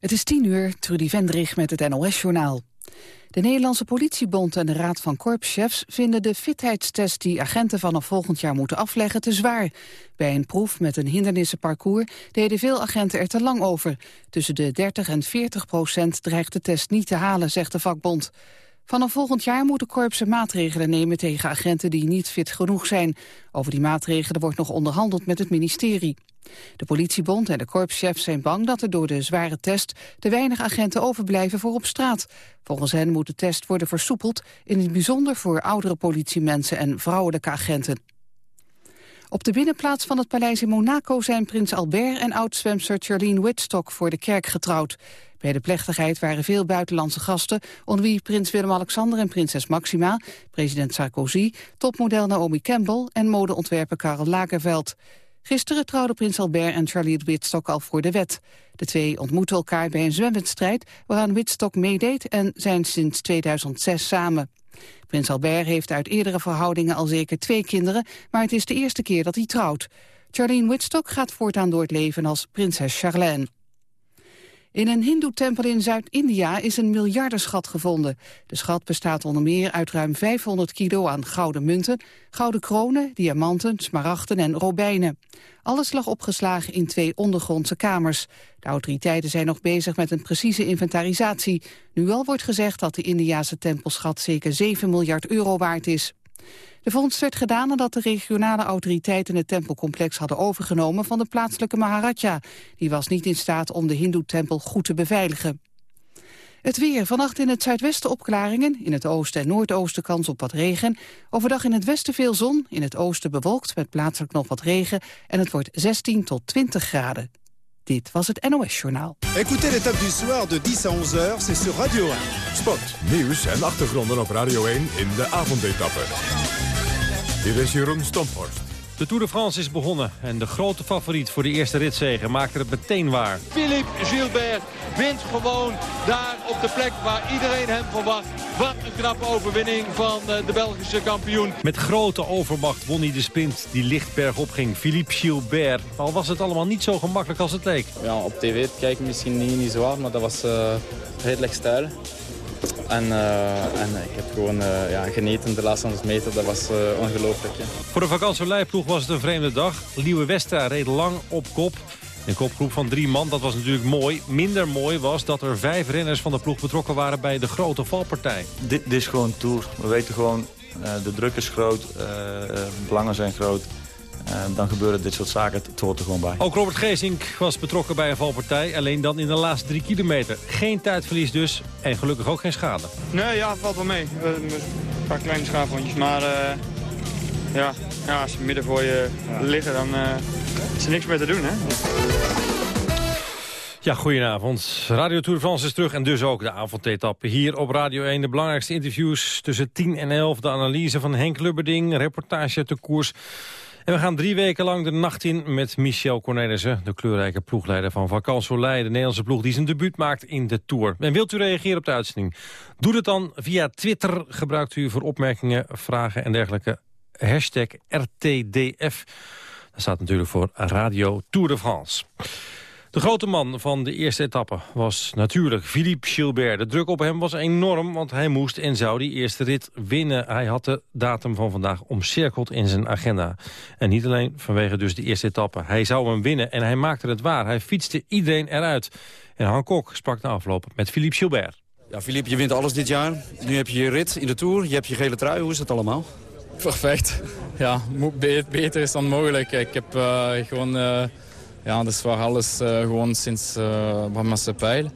Het is tien uur, Trudy Vendrig met het NOS-journaal. De Nederlandse politiebond en de Raad van Korpschefs vinden de fitheidstest die agenten vanaf volgend jaar moeten afleggen te zwaar. Bij een proef met een hindernissenparcours deden veel agenten er te lang over. Tussen de 30 en 40 procent dreigt de test niet te halen, zegt de vakbond. Vanaf volgend jaar moeten korpsen maatregelen nemen tegen agenten die niet fit genoeg zijn. Over die maatregelen wordt nog onderhandeld met het ministerie. De politiebond en de korpschefs zijn bang dat er door de zware test te weinig agenten overblijven voor op straat. Volgens hen moet de test worden versoepeld, in het bijzonder voor oudere politiemensen en vrouwelijke agenten. Op de binnenplaats van het paleis in Monaco zijn prins Albert en oud-zwemster Charlene Whitstock voor de kerk getrouwd. Bij de plechtigheid waren veel buitenlandse gasten, onder wie prins Willem-Alexander en prinses Maxima, president Sarkozy, topmodel Naomi Campbell en modeontwerper Karel Lagerveld. Gisteren trouwden prins Albert en Charlie Whitstock al voor de wet. De twee ontmoetten elkaar bij een zwemwedstrijd waaraan Whitstock meedeed en zijn sinds 2006 samen. Prins Albert heeft uit eerdere verhoudingen al zeker twee kinderen, maar het is de eerste keer dat hij trouwt. Charlene Whitstock gaat voortaan door het leven als prinses Charlène. In een hindoe-tempel in Zuid-India is een miljardenschat gevonden. De schat bestaat onder meer uit ruim 500 kilo aan gouden munten, gouden kronen, diamanten, smaragden en robijnen. Alles lag opgeslagen in twee ondergrondse kamers. De autoriteiten zijn nog bezig met een precieze inventarisatie. Nu al wordt gezegd dat de Indiase tempelschat zeker 7 miljard euro waard is. De vondst werd gedaan nadat de regionale autoriteiten het tempelcomplex hadden overgenomen van de plaatselijke Maharaja. Die was niet in staat om de hindoe-tempel goed te beveiligen. Het weer. Vannacht in het zuidwesten opklaringen. In het oosten en noordoosten kans op wat regen. Overdag in het westen veel zon. In het oosten bewolkt met plaatselijk nog wat regen. En het wordt 16 tot 20 graden. Dit was het NOS Journaal. Écoutez l'étape du soir de 10 à 11 heures, c'est sur Radio 1. Sport, nieuws en achtergronden op Radio 1 in de avondetappe. Dit is Jeroen Stomphorst. De Tour de France is begonnen en de grote favoriet voor de eerste ritzegen maakte het meteen waar. Philippe Gilbert wint gewoon daar op de plek waar iedereen hem verwacht. Wat een knappe overwinning van eh, de Belgische kampioen. Met grote overmacht won hij de sprint die lichtberg opging. Philippe Gilbert. Al was het allemaal niet zo gemakkelijk als het leek. Ja, op tv kijken misschien niet, niet zo hard, maar dat was uh, redelijk stijl. En, uh, en ik heb gewoon uh, ja, geneten de laatste 100 meter. Dat was uh, ongelooflijk. Ja. Voor de vakantieleipploeg was het een vreemde dag. Liewe Westra reed lang op kop. Een kopgroep van drie man, dat was natuurlijk mooi. Minder mooi was dat er vijf renners van de ploeg betrokken waren bij de grote valpartij. Dit, dit is gewoon Tour. We weten gewoon, de druk is groot, de belangen zijn groot. En dan gebeuren dit soort zaken, het hoort er gewoon bij. Ook Robert Geesink was betrokken bij een valpartij. Alleen dan in de laatste drie kilometer. Geen tijdverlies dus. En gelukkig ook geen schade. Nee, ja, valt wel mee. Een paar kleine schaafwondjes. Maar uh, ja, ja, als ze midden voor je ja. liggen, dan uh, is er niks meer te doen. Hè? Ja, goedenavond. Radio Tour de France is terug en dus ook de avondetappe. Hier op Radio 1 de belangrijkste interviews tussen 10 en 11. De analyse van Henk Lubberding, reportage uit de koers... En we gaan drie weken lang de nacht in met Michel Cornelissen... de kleurrijke ploegleider van Vakant Soleil... de Nederlandse ploeg die zijn debuut maakt in de Tour. En wilt u reageren op de uitzending? Doe het dan via Twitter. Gebruikt u voor opmerkingen, vragen en dergelijke hashtag RTDF. Dat staat natuurlijk voor Radio Tour de France. De grote man van de eerste etappe was natuurlijk Philippe Gilbert. De druk op hem was enorm, want hij moest en zou die eerste rit winnen. Hij had de datum van vandaag omcirkeld in zijn agenda. En niet alleen vanwege dus de eerste etappe. Hij zou hem winnen en hij maakte het waar. Hij fietste iedereen eruit. En Han Kok sprak na afloop met Philippe Gilbert. Ja, Philippe, je wint alles dit jaar. Nu heb je je rit in de Tour, je hebt je gele trui. Hoe is het allemaal? Perfect. Ja, beter is dan mogelijk. Ik heb uh, gewoon... Uh ja, dat waar alles uh, gewoon sinds uh, Pijl.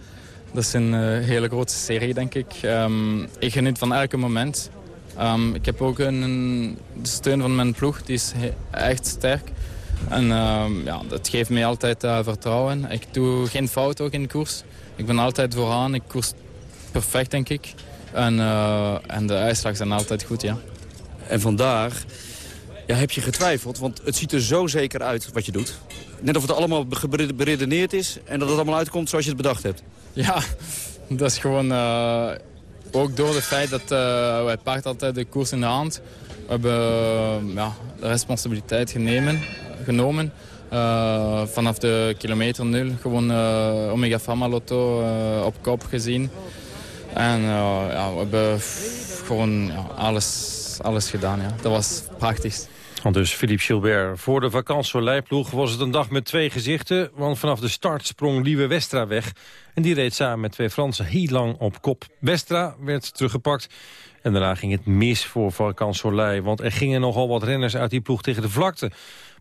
Dat is een uh, hele grote serie, denk ik. Um, ik geniet van elke moment. Um, ik heb ook een, de steun van mijn ploeg, die is echt sterk. En um, ja, dat geeft mij altijd vertrouwen. Ik doe geen fout ook in de koers. Ik ben altijd vooraan, ik koers perfect, denk ik. En, en de uitslag zijn altijd goed, ja. En vandaag ja, heb je getwijfeld, want het ziet er zo zeker uit wat je doet. Net of het allemaal beredeneerd is en dat het allemaal uitkomt zoals je het bedacht hebt. Ja, dat is gewoon... Uh, ook door het feit dat uh, wij paard altijd de koers in de hand. We hebben uh, ja, de responsabiliteit genemen, genomen. vanaf de kilometer nul gewoon Omega Pharma Lotto op kop gezien. En ja, we hebben gewoon alles, alles gedaan. Ja. Dat was prachtig. Dus Philippe Gilbert. Voor de vakantie was het een dag met twee gezichten... want vanaf de start sprong Lieve Westra weg... en die reed samen met twee Fransen heel lang op kop. Westra werd teruggepakt en daarna ging het mis voor Vacansoleil... want er gingen nogal wat renners uit die ploeg tegen de vlakte.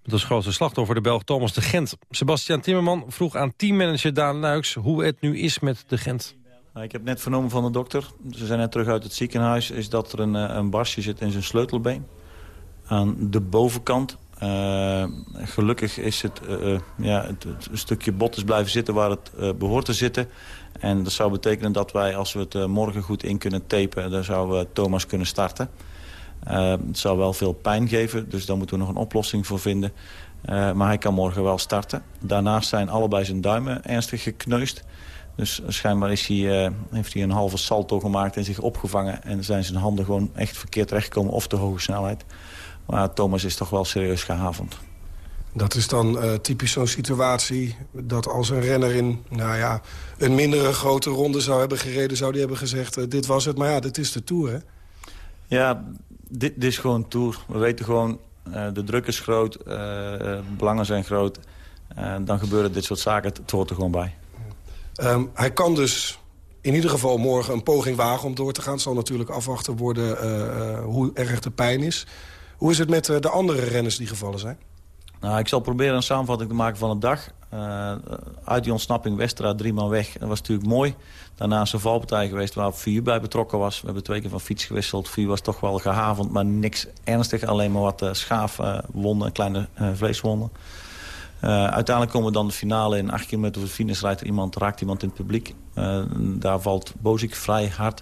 Met als grootste slachtoffer de Belg Thomas de Gent. Sebastian Timmerman vroeg aan teammanager Daan Luiks... hoe het nu is met de Gent. Nou, ik heb net vernomen van de dokter, ze zijn net terug uit het ziekenhuis... is dat er een, eh, een barsje zit in zijn sleutelbeen aan de bovenkant. Uh, gelukkig is het, uh, ja, het, stukje bot is blijven zitten waar het behoort te zitten. En dat zou betekenen dat wij, als we het morgen goed in kunnen tapen... dan zou Thomas kunnen starten. het zou wel veel pijn geven, dus daar moeten we nog een oplossing voor vinden. maar hij kan morgen wel starten. Daarnaast zijn allebei zijn duimen ernstig gekneusd. Dus schijnbaar is hij, heeft hij een halve salto gemaakt en zich opgevangen... en zijn zijn handen gewoon echt verkeerd terechtgekomen of te hoge snelheid. Maar Thomas is toch wel serieus gehavend. Dat is dan uh, typisch zo'n situatie dat als een renner in nou ja, een mindere grote ronde zou hebben gereden... zou die hebben gezegd, uh, dit was het. Maar ja, dit is de Tour, hè? Ja, dit, dit is gewoon Tour. We weten gewoon, uh, de druk is groot, belangen zijn groot. dan gebeuren dit soort zaken, het, hoort er gewoon bij. Um, hij kan dus in ieder geval morgen een poging wagen om door te gaan. Het zal natuurlijk afwachten worden hoe erg de pijn is... Hoe is het met eh, de andere renners die gevallen zijn? Nou, ik zal proberen een samenvatting te maken van de dag. Uh, uit die ontsnapping Westra, drie man weg. Dat was natuurlijk mooi. Daarna is een valpartij geweest waar VU bij betrokken was. We hebben twee keer van fiets gewisseld. VU was toch wel gehavend, maar niks ernstig. Alleen maar wat uh, schaafwonden, kleine vleeswonden. uiteindelijk komen we dan de finale in. Acht kilometer voor de finish rijdt iemand, raakt iemand in het publiek. daar valt Bozik vrij hard.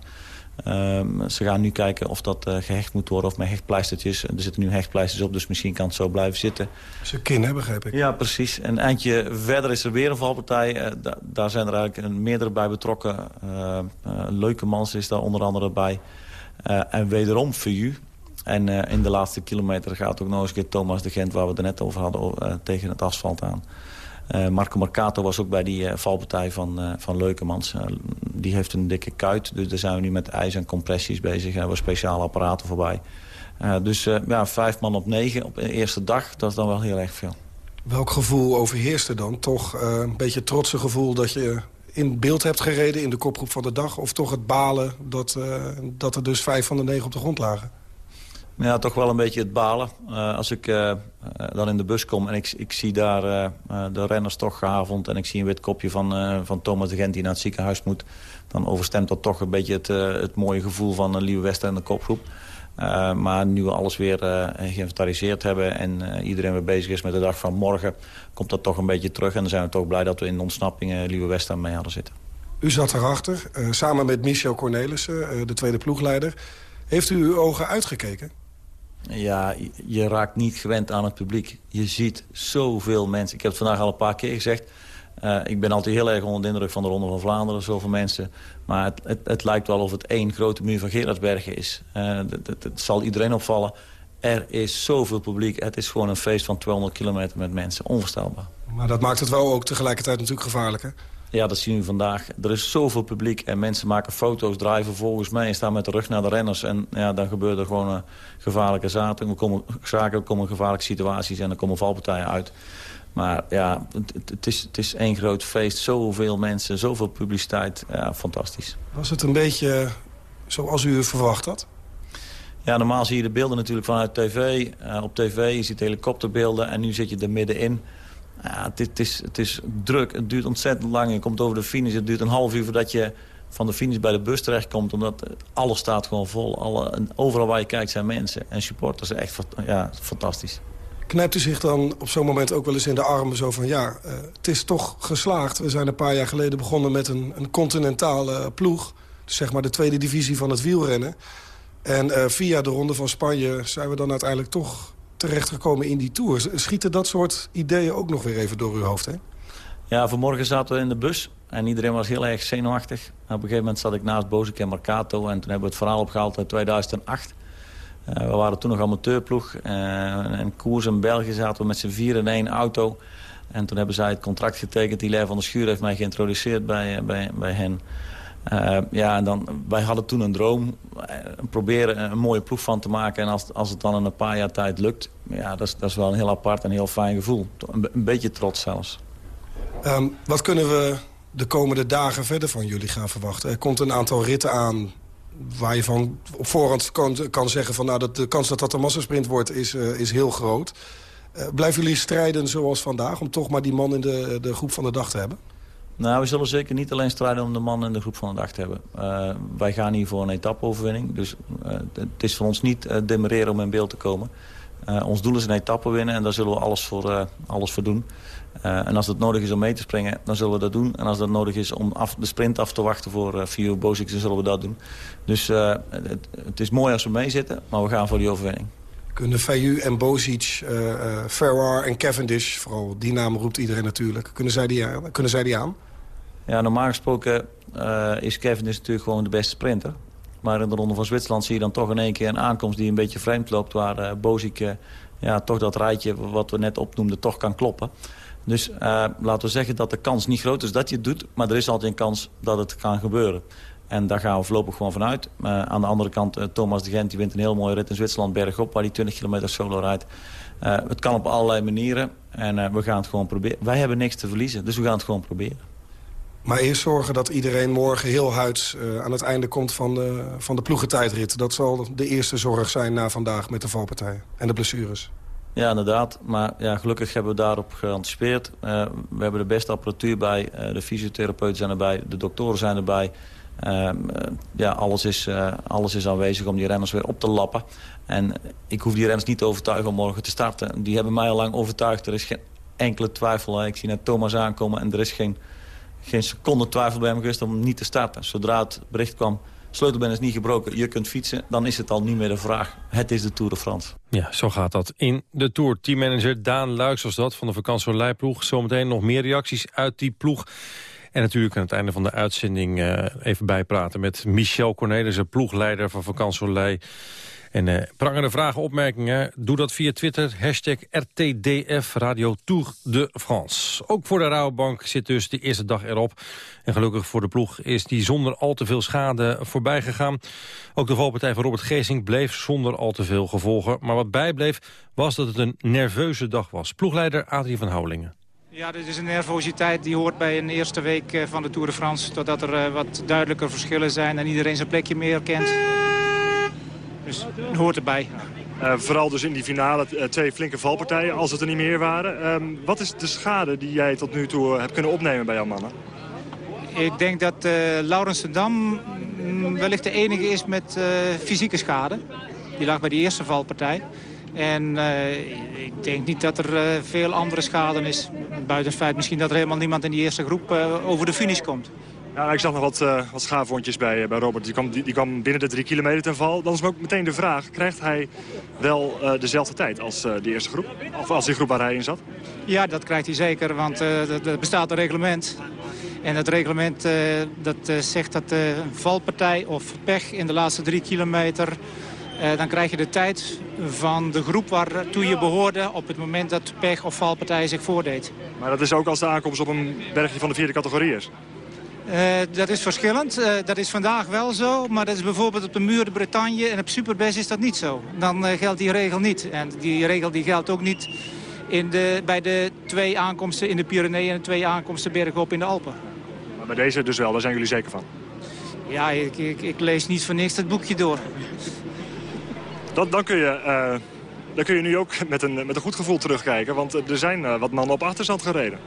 Um, ze gaan nu kijken of dat uh, gehecht moet worden of met hechtpleistertjes. Er zitten nu hechtpleisters op, dus misschien kan het zo blijven zitten. Zijn kin, hè, begrijp ik? Ja, precies. En een eindje verder is er weer een valpartij. Uh, da daar zijn er eigenlijk een meerdere bij betrokken. Uh, Leuke Mans is daar onder andere bij. en wederom VU. En in de laatste kilometer gaat ook nog eens een keer Thomas de Gent... waar we het net over hadden, tegen het asfalt aan. Uh, Marco Marcato was ook bij die uh, valpartij van, uh, van Leukemans. die heeft een dikke kuit, dus daar zijn we nu met ijs en compressies bezig. Er hebben speciale apparaten voorbij. dus ja, vijf man op negen op de eerste dag, dat is dan wel heel erg veel. Welk gevoel overheerste dan? Toch een beetje trotse gevoel dat je in beeld hebt gereden in de kopgroep van de dag? Of toch het balen dat, dat er dus vijf van de negen op de grond lagen? Ja, toch wel een beetje het balen. Uh, als ik uh, dan in de bus kom en ik, ik zie daar de renners toch gehavond... en ik zie een wit kopje van, van Thomas de Gent die naar het ziekenhuis moet... dan overstemt dat toch een beetje het, het mooie gevoel van een Lieve Wester en de kopgroep. maar nu we alles weer geïnventariseerd hebben... en iedereen weer bezig is met de dag van morgen... komt dat toch een beetje terug. En dan zijn we toch blij dat we in de ontsnapping Lieve Wester mee hadden zitten. U zat erachter, samen met Michel Cornelissen, de tweede ploegleider. Heeft u uw ogen uitgekeken? Ja, je raakt niet gewend aan het publiek. Je ziet zoveel mensen. Ik heb het vandaag al een paar keer gezegd. Uh, ik ben altijd heel erg onder de indruk van de Ronde van Vlaanderen. Zoveel mensen. Maar het, het, het lijkt wel of het één grote muur van Gerardsbergen is. Uh, het, zal iedereen opvallen. Er is zoveel publiek. Het is gewoon een feest van 200 kilometer met mensen. Onvoorstelbaar. Maar dat maakt het wel ook tegelijkertijd natuurlijk gevaarlijk, hè? Ja, dat zien we vandaag. Er is zoveel publiek en mensen maken foto's, draaien volgens mij... en staan met de rug naar de renners. En ja, dan gebeuren er gewoon uh, gevaarlijke zaken. Er komen, zaken, er komen gevaarlijke situaties en er komen valpartijen uit. Maar ja, het, het, is, het is één groot feest. Zoveel mensen, zoveel publiciteit. Ja, fantastisch. Was het een beetje zoals u verwacht had? Ja, normaal zie je de beelden natuurlijk vanuit tv. Uh, op tv, je ziet helikopterbeelden en nu zit je er middenin... Ja, het, is, het is druk. Het duurt ontzettend lang. Je komt over de finish. Het duurt een half uur voordat je van de finish bij de bus terechtkomt. Omdat alles staat gewoon vol. Alle, overal waar je kijkt zijn mensen. En supporters. Echt ja, fantastisch. Knijpt u zich dan op zo'n moment ook wel eens in de armen zo van... ja, uh, het is toch geslaagd. We zijn een paar jaar geleden begonnen met een, een continentale ploeg. Dus zeg maar de tweede divisie van het wielrennen. En uh, via de Ronde van Spanje zijn we dan uiteindelijk toch terechtgekomen in die Tour. Schieten dat soort ideeën ook nog weer even door uw hoofd, hè? Ja, vanmorgen zaten we in de bus en iedereen was heel erg zenuwachtig. Op een gegeven moment zat ik naast Bozek en Mercato... en toen hebben we het verhaal opgehaald uit 2008. we waren toen nog amateurploeg. en Koers en België zaten we met z'n vier in één auto. En toen hebben zij het contract getekend. Die van der Schuur heeft mij geïntroduceerd bij, bij, bij hen. Uh, ja, dan, wij hadden toen een droom. Uh, proberen een mooie ploeg van te maken. En als, als het dan in een paar jaar tijd lukt... Ja, dat is, dat is wel een heel apart en heel fijn gevoel. Een, beetje trots zelfs. Um, wat kunnen we de komende dagen verder van jullie gaan verwachten? Er komt een aantal ritten aan waar je van op voorhand kan, kan zeggen... van nou, dat de kans dat dat een massasprint wordt is, uh, is heel groot. blijven jullie strijden zoals vandaag... om toch maar die man in de, de groep van de dag te hebben? Nou, we zullen zeker niet alleen strijden om de man in de groep van de dag te hebben. Uh, wij gaan hier voor een etappe-overwinning. Dus uh, het is voor ons niet uh, demereren om in beeld te komen. ons doel is een etappe winnen en daar zullen we alles voor, alles voor doen. en als het nodig is om mee te springen, dan zullen we dat doen. En als dat nodig is om af, de sprint af te wachten voor uh, Bozic, dan zullen we dat doen. Dus het, het, is mooi als we meezitten, maar we gaan voor die overwinning. Kunnen Fayu en Bozic, Ferrar en Cavendish, vooral die naam roept iedereen natuurlijk, kunnen zij die aan? Kunnen zij die aan? Ja, normaal gesproken uh, is Kevin is natuurlijk gewoon de beste sprinter. Maar in de Ronde van Zwitserland zie je dan toch in één keer een aankomst die een beetje vreemd loopt. Waar uh, Bozic uh, ja, toch dat rijtje wat we net opnoemden toch kan kloppen. Dus laten we zeggen dat de kans niet groot is dat je het doet. Maar er is altijd een kans dat het kan gebeuren. En daar gaan we voorlopig gewoon vanuit. aan de andere kant, Thomas de Gent die wint een heel mooie rit in Zwitserland bergop... waar hij 20 kilometer solo rijdt. het kan op allerlei manieren. En we gaan het gewoon proberen. Wij hebben niks te verliezen, dus we gaan het gewoon proberen. Maar eerst zorgen dat iedereen morgen heel huids uh, aan het einde komt van de, van de ploegentijdrit. Dat zal de eerste zorg zijn na vandaag met de valpartijen en de blessures. Ja, inderdaad. Maar ja, gelukkig hebben we daarop geanticipeerd. Uh, we hebben de beste apparatuur bij. Uh, de fysiotherapeuten zijn erbij. De doktoren zijn erbij. ja, alles is, alles is aanwezig om die renners weer op te lappen. En ik hoef die renners niet te overtuigen om morgen te starten. Die hebben mij al lang overtuigd. Er is geen enkele twijfel. Ik zie net Thomas aankomen en er is geen geen seconde twijfel bij hem geweest om niet te starten. Zodra het bericht kwam, sleutelbeen is niet gebroken, je kunt fietsen... dan is het al niet meer de vraag. Het is de Tour de France. Ja, zo gaat dat in de Tour. Teammanager Daan Luiks was dat van de vakantieleiploeg. Zometeen nog meer reacties uit die ploeg. En natuurlijk aan het einde van de uitzending uh, even bijpraten met Michel Cornelissen, ploegleider van Vakantielei. En uh, prangende vragen, opmerkingen, doe dat via Twitter. Hashtag RTDF Radio Tour de France. Ook voor de Rouwbank zit dus de eerste dag erop. En gelukkig voor de ploeg is die zonder al te veel schade voorbij gegaan. Ook de valpartij van Robert Geesing bleef zonder al te veel gevolgen. Maar wat bijbleef was dat het een nerveuze dag was. Ploegleider Adrie van Houwelingen. Ja, dit is een nervositeit die hoort bij een eerste week eh, van de Tour de France. Totdat er eh, wat duidelijker verschillen zijn en iedereen zijn plekje meer kent. Dus het hoort erbij. Uh, vooral dus in die finale uh, twee flinke valpartijen, als het er niet meer waren. Uh, wat is de schade die jij tot nu toe hebt kunnen opnemen bij jouw mannen? Ik denk dat Laurens de Dam mm, wellicht de enige is met fysieke schade. Die lag bij die eerste valpartij. En ik denk niet dat er veel andere schade is. Buiten het feit misschien dat er helemaal niemand in die eerste groep over de finish komt. Ja, ik zag nog wat, uh, wat schaafwondjes bij, eh, bij Robert. Die kwam, die, die, kwam binnen de drie kilometer ten val. Dan is ook meteen de vraag, krijgt hij wel uh, dezelfde tijd als die eerste groep? Of als die groep waar hij in zat? Ja, dat krijgt hij zeker, want er bestaat een reglement. En het reglement dat, zegt dat een valpartij of pech in de laatste drie kilometer... dan krijg je de tijd van de groep waartoe je behoorde... op het moment dat pech of valpartij zich voordeed. Maar dat is ook als de aankomst op een bergje van de vierde categorie is? Uh, dat is verschillend. Uh, dat is vandaag wel zo. Maar dat is bijvoorbeeld op de muur de Bretagne en op Superbest is dat niet zo. Dan uh, geldt die regel niet. En die regel die geldt ook niet in de, bij de twee aankomsten in de Pyreneeën... en de twee aankomsten bergop in de Alpen. Maar bij deze dus wel, daar zijn jullie zeker van? Ja, ik, ik, ik lees niet voor niks dat boekje door. Dan, dan, kun je, dan kun je nu ook met een, met een goed gevoel terugkijken. Want er zijn wat mannen op achterstand gereden.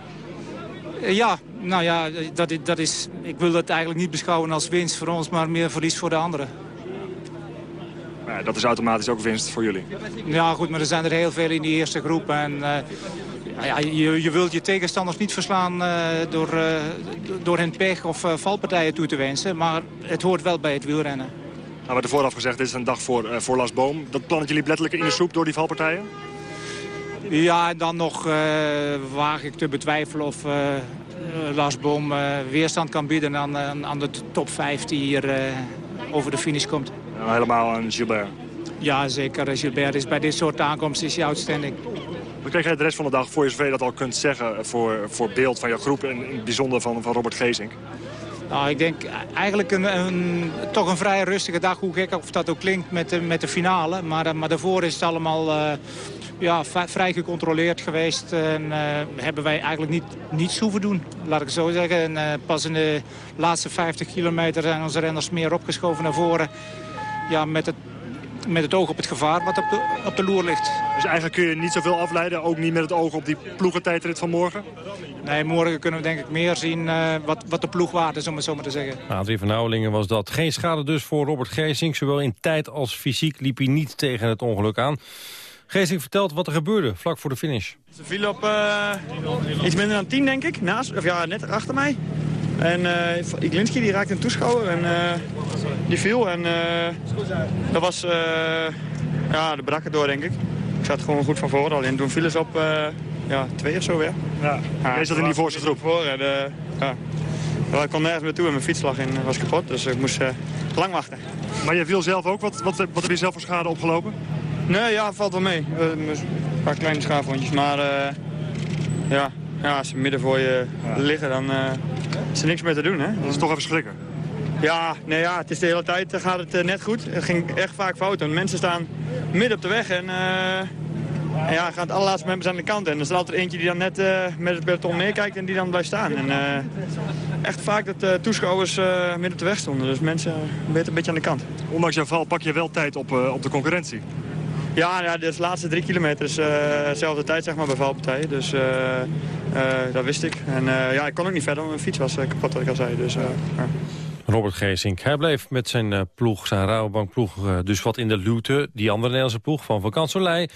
Ja, nou ja, dat, dat is, ik wil het eigenlijk niet beschouwen als winst voor ons, maar meer verlies voor de anderen. Ja, dat is automatisch ook winst voor jullie. Ja, goed, maar er zijn er heel veel in die eerste groep. En uh, ja, je, je wilt je tegenstanders niet verslaan uh, door, uh, door hen pech of valpartijen toe te wensen. Maar het hoort wel bij het wielrennen. Nou, we hebben vooraf gezegd, dit is een dag voor, voor Las Boom. Dat plannen jullie letterlijk in de soep door die valpartijen? Ja, en dan nog waag ik te betwijfelen of eh, Lars Boom eh, weerstand kan bieden aan, aan de top 5 die hier eh, over de finish komt. helemaal aan Gilbert. Ja, zeker. Gilbert is bij dit soort aankomsten is hij outstanding. Wat krijg jij de rest van de dag, voor je zover dat al kunt zeggen... voor, voor beeld van jouw groep en in het bijzonder van, van Robert Gezink? Nou, ik denk eigenlijk een, een, toch een vrij rustige dag, hoe gek of dat ook klinkt met de, met de finale. Maar, maar daarvoor is het allemaal uh, ja, vrij gecontroleerd geweest. En uh, hebben wij eigenlijk niet, niets hoeven doen, laat ik het zo zeggen. En, uh, pas in de laatste 50 kilometer zijn onze renners meer opgeschoven naar voren. Ja, met het met het oog op het gevaar wat op de, op de loer ligt. Dus eigenlijk kun je niet zoveel afleiden, ook niet met het oog op die ploegentijdrit van morgen? Nee, morgen kunnen we denk ik meer zien uh, wat, wat de ploeg waard is, om het zo maar te zeggen. Adrie van Houwelingen was dat. Geen schade dus voor Robert Geesink. Zowel in tijd als fysiek liep hij niet tegen het ongeluk aan. Geesink vertelt wat er gebeurde vlak voor de finish. Ze viel op uh, iets minder dan 10, denk ik. Naast, of ja, net achter mij. En uh, Iglinski die raakte een toeschouwer en uh, die viel. En uh, dat was, ja, de brak door denk ik. Ik zat gewoon goed van voren al in. Toen vielen ze op ja, twee of zo weer. Ja, ja zat in die voorste groep. Voor, en, ja. Ik kon nergens meer toe en mijn fiets lag in, was kapot. Dus ik moest lang wachten. Maar je viel zelf ook? Wat, wat, wat heb je zelf voor schade opgelopen? Nee, ja, valt wel mee. een paar kleine schaafwondjes. Maar ja, ja, als ze midden voor je liggen, dan is er niks meer te doen. Hè? Dat is toch even schrikken. Ja, nee, ja, het is de hele tijd gaat het uh, net goed. Het ging echt vaak fout. Want mensen staan midden op de weg en, uh, en ja, gaan het allerlaatste members aan de kant. En er is er altijd eentje die dan net uh, met het peloton meekijkt en die dan blijft staan. En echt vaak dat toeschouwers midden op de weg stonden. Dus mensen weten een beetje aan de kant. Ondanks jouw val pak je wel tijd op, op de concurrentie. Ja, ja de laatste drie kilometer is dezelfde tijd zeg maar, bij valpartijen. Dus dat wist ik. En ja, ik kon ook niet verder, want mijn fiets was kapot, wat ik al zei. Dus. Robert Geesink. Hij bleef met zijn ploeg, zijn Rabobankploeg, dus wat in de luwte. Die andere Nederlandse ploeg van Vakant Soleil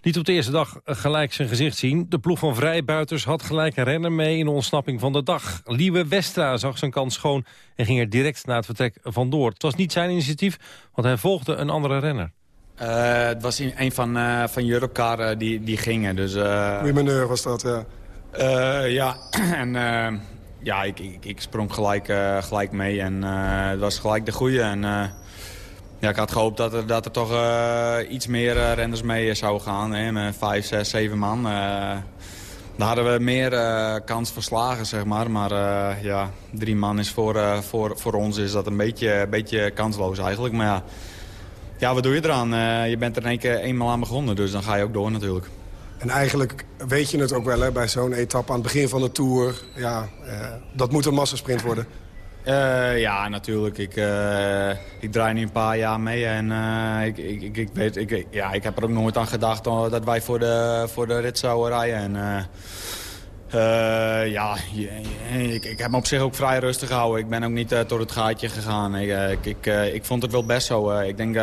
liet op de eerste dag gelijk zijn gezicht zien. De ploeg van vrijbuiters had gelijk een renner mee in de ontsnapping van de dag. Liewe Westra zag zijn kans schoon en ging er direct na het vertrek vandoor. Het was niet zijn initiatief, want hij volgde een andere renner. Uh, het was een van, uh, van Europcar die, die gingen. Dus, uh, was dat, ja. ja, en ja, ik, ik, ik, sprong gelijk, gelijk mee en het was gelijk de goede. En, ja, ik had gehoopt dat er, dat er toch iets meer renners mee zouden gaan. Hè, met vijf, zes, zeven man. daar hadden we meer kans verslagen, zeg maar. Maar ja, drie man is voor, voor, voor ons is dat een beetje, beetje kansloos eigenlijk. Maar ja, ja, wat doe je eraan? je bent er in één keer eenmaal aan begonnen, dus dan ga je ook door natuurlijk. En eigenlijk weet je het ook wel hè, bij zo'n etappe aan het begin van de Tour. Ja, eh, dat moet een massasprint worden. Uh, ja, natuurlijk. Ik, uh, ik draai nu een paar jaar mee en uh, ik, ik, ik, weet, ik, ja, ik heb er ook nooit aan gedacht dat wij voor de, voor de rit zouden rijden. En, uh, ja, ik, ik heb me op zich ook vrij rustig gehouden. Ik ben ook niet uh, tot het gaatje gegaan. Ik, ik, ik, vond het wel best zo. ik denk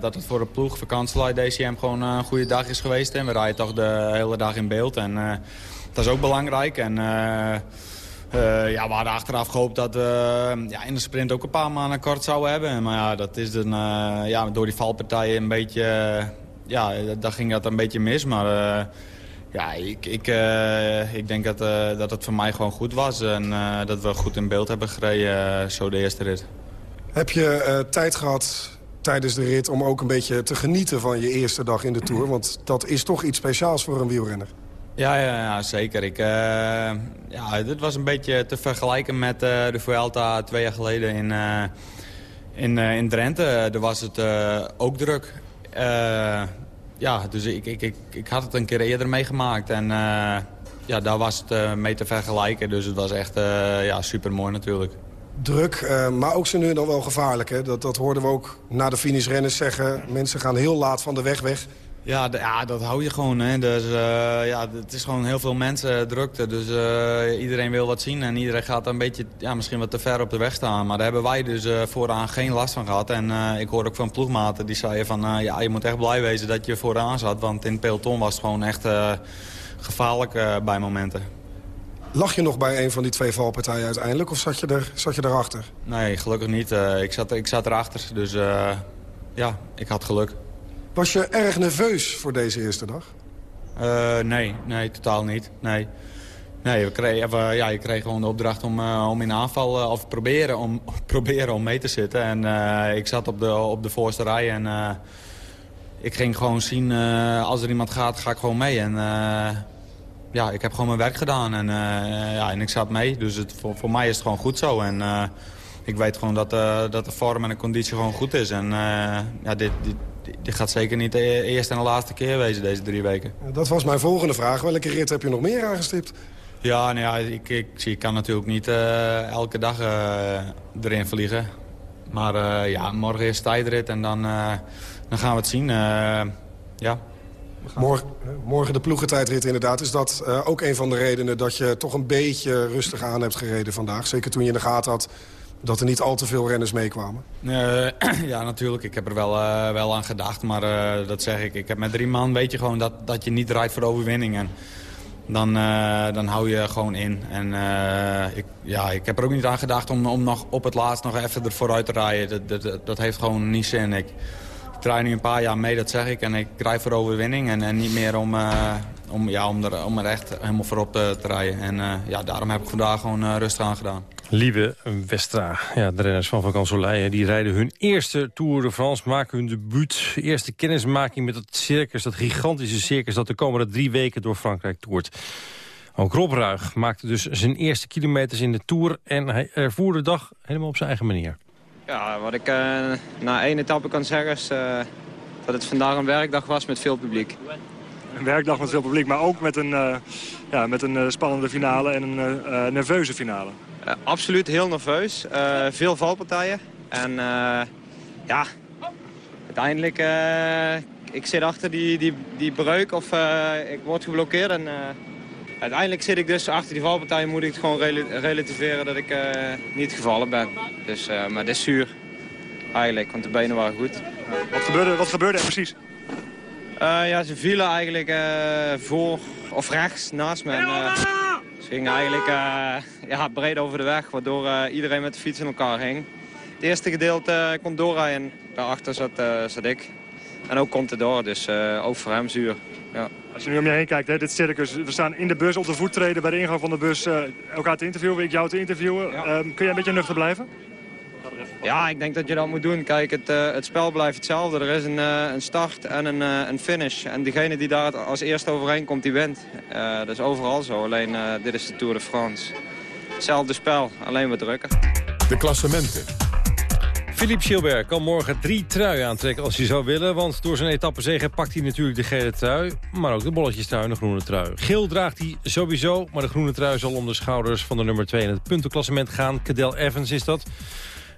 dat het voor de ploeg, vakantielij DCM, gewoon een goede dag is geweest. En we rijden toch de hele dag in beeld. En dat is ook belangrijk. En ja, we hadden achteraf gehoopt dat we ja, in de sprint ook een paar maanden kort zouden hebben. Maar ja, dat is dan, ja, door die valpartijen een beetje... ja, daar ging dat een beetje mis. Maar ja, ik, ik, uh, ik denk dat, uh, dat het voor mij gewoon goed was. En uh, dat we goed in beeld hebben gereden, zo de eerste rit. Heb je tijd gehad tijdens de rit om ook een beetje te genieten van je eerste dag in de Tour? Want dat is toch iets speciaals voor een wielrenner. Ja, ja, ja zeker. Ik, ja, dit was een beetje te vergelijken met de Vuelta twee jaar geleden in, in, in Drenthe. Daar was het ook druk ja, dus ik, ik, ik, ik had het een keer eerder meegemaakt. En uh, ja, daar was het uh, mee te vergelijken. Dus het was echt uh, ja, super mooi natuurlijk. Druk, maar ook zo nu dan wel gevaarlijk. Hè? Dat, dat hoorden we ook na de finishrennen zeggen. Mensen gaan heel laat van de weg weg. Ja, ja, dat hou je gewoon. Hè. Dus, uh, ja, het is gewoon heel veel mensen drukte. Dus uh, iedereen wil wat zien en iedereen gaat een beetje, ja, misschien wat te ver op de weg staan. Maar daar hebben wij dus uh, vooraan geen last van gehad. En ik hoorde ook van ploegmaten die zeiden van, ja, je moet echt blij wezen dat je vooraan zat. Want in het peloton was het gewoon echt gevaarlijk bij momenten. Lag je nog bij een van die twee valpartijen uiteindelijk of zat je, er, zat je erachter? Nee, gelukkig niet. ik, zat, ik zat erachter, dus ja, ik had geluk. Was je erg nerveus voor deze eerste dag? Uh, nee, nee, totaal niet. Nee. Nee, we kregen, ja, je kreeg gewoon de opdracht om, uh, om in aanval, uh, of proberen om, proberen om mee te zitten. En ik zat op de, op de voorste rij en ik ging gewoon zien, als er iemand gaat, ga ik gewoon mee. En ja, ik heb gewoon mijn werk gedaan en, ja, en ik zat mee. Dus het, voor, voor mij is het gewoon goed zo. En ik weet gewoon dat, dat de vorm en de conditie gewoon goed is. En ja, dit, dit, dit gaat zeker niet de eerste en de laatste keer wezen deze drie weken. Dat was mijn volgende vraag. Welke rit heb je nog meer aangestipt? Ja, nou ja ik, ik, ik kan natuurlijk niet uh, elke dag uh, erin vliegen. Maar uh, ja, morgen is tijdrit en dan, dan gaan we het zien. ja. Morgen, morgen de ploegentijdrit inderdaad. Is dat ook een van de redenen dat je toch een beetje rustig aan hebt gereden vandaag? Zeker toen je in de gaten had dat er niet al te veel renners meekwamen? ja, natuurlijk. Ik heb er wel, wel aan gedacht. Maar dat zeg ik. Ik heb met drie man weet je gewoon dat, dat je niet rijdt voor de overwinning. En dan, dan hou je gewoon in. En ik, ja, ik heb er ook niet aan gedacht om, om nog op het laatst nog even ervoor te rijden. Dat, dat, dat heeft gewoon niet zin. Ik, ik nu een paar jaar mee, dat zeg ik. En ik rijd voor overwinning en, en niet meer om, om, ja, om, er, om er echt helemaal voorop te, te rijden. En ja, daarom heb ik vandaag gewoon rustig aan gedaan. Lieve Westra, ja, de renners van Van Soleil, die rijden hun eerste Tour de France, maken hun debuut. Eerste kennismaking met het circus, dat gigantische circus dat de komende drie weken door Frankrijk toert. Ook Rob Ruig maakte dus zijn eerste kilometers in de Tour en hij ervoer de dag helemaal op zijn eigen manier. Ja, wat ik uh, na één etappe kan zeggen is uh, dat het vandaag een werkdag was met veel publiek. Een werkdag met veel publiek, maar ook met een, uh, ja, met een spannende finale en een nerveuze finale. Absoluut heel nerveus. Veel valpartijen. En ja, uiteindelijk, ik zit achter die, die, die breuk of ik word geblokkeerd. En uiteindelijk zit ik dus achter die valpartijen, moet ik het gewoon rel relativeren dat ik niet gevallen ben. Dus, maar dat is zuur, eigenlijk, want de benen waren goed. Wat gebeurde, wat gebeurde er precies? Ja, ze vielen eigenlijk voor of rechts naast me. En, ze gingen eigenlijk uh, ja, breed over de weg, waardoor uh, iedereen met de fiets in elkaar ging. Het eerste gedeelte uh, kon doorrijden, daarachter zat, zat ik. En ook komt het door, dus ook voor hem zuur. Ja. Als je nu om je heen kijkt, hè, dit circus, we staan in de bus op de voet treden bij de ingang van de bus elkaar te interviewen, ik jou te interviewen. Ja. Um, kun jij een beetje nuchter blijven? Ja, ik denk dat je dat moet doen. Kijk, het, uh, het spel blijft hetzelfde. Er is een, uh, een start en een, uh, een finish. En degene die daar als eerste overheen komt, die wint. dat is overal zo. Alleen dit is de Tour de France. Hetzelfde spel, alleen wat drukker. De klassementen. Philippe Gilbert kan morgen drie truien aantrekken als hij zou willen. Want door zijn etappezege pakt hij natuurlijk de gele trui. Maar ook de bolletjestrui en de groene trui. Geel draagt hij sowieso, maar de groene trui zal om de schouders van de nummer 2 in het puntenklassement gaan. Cadel Evans is dat.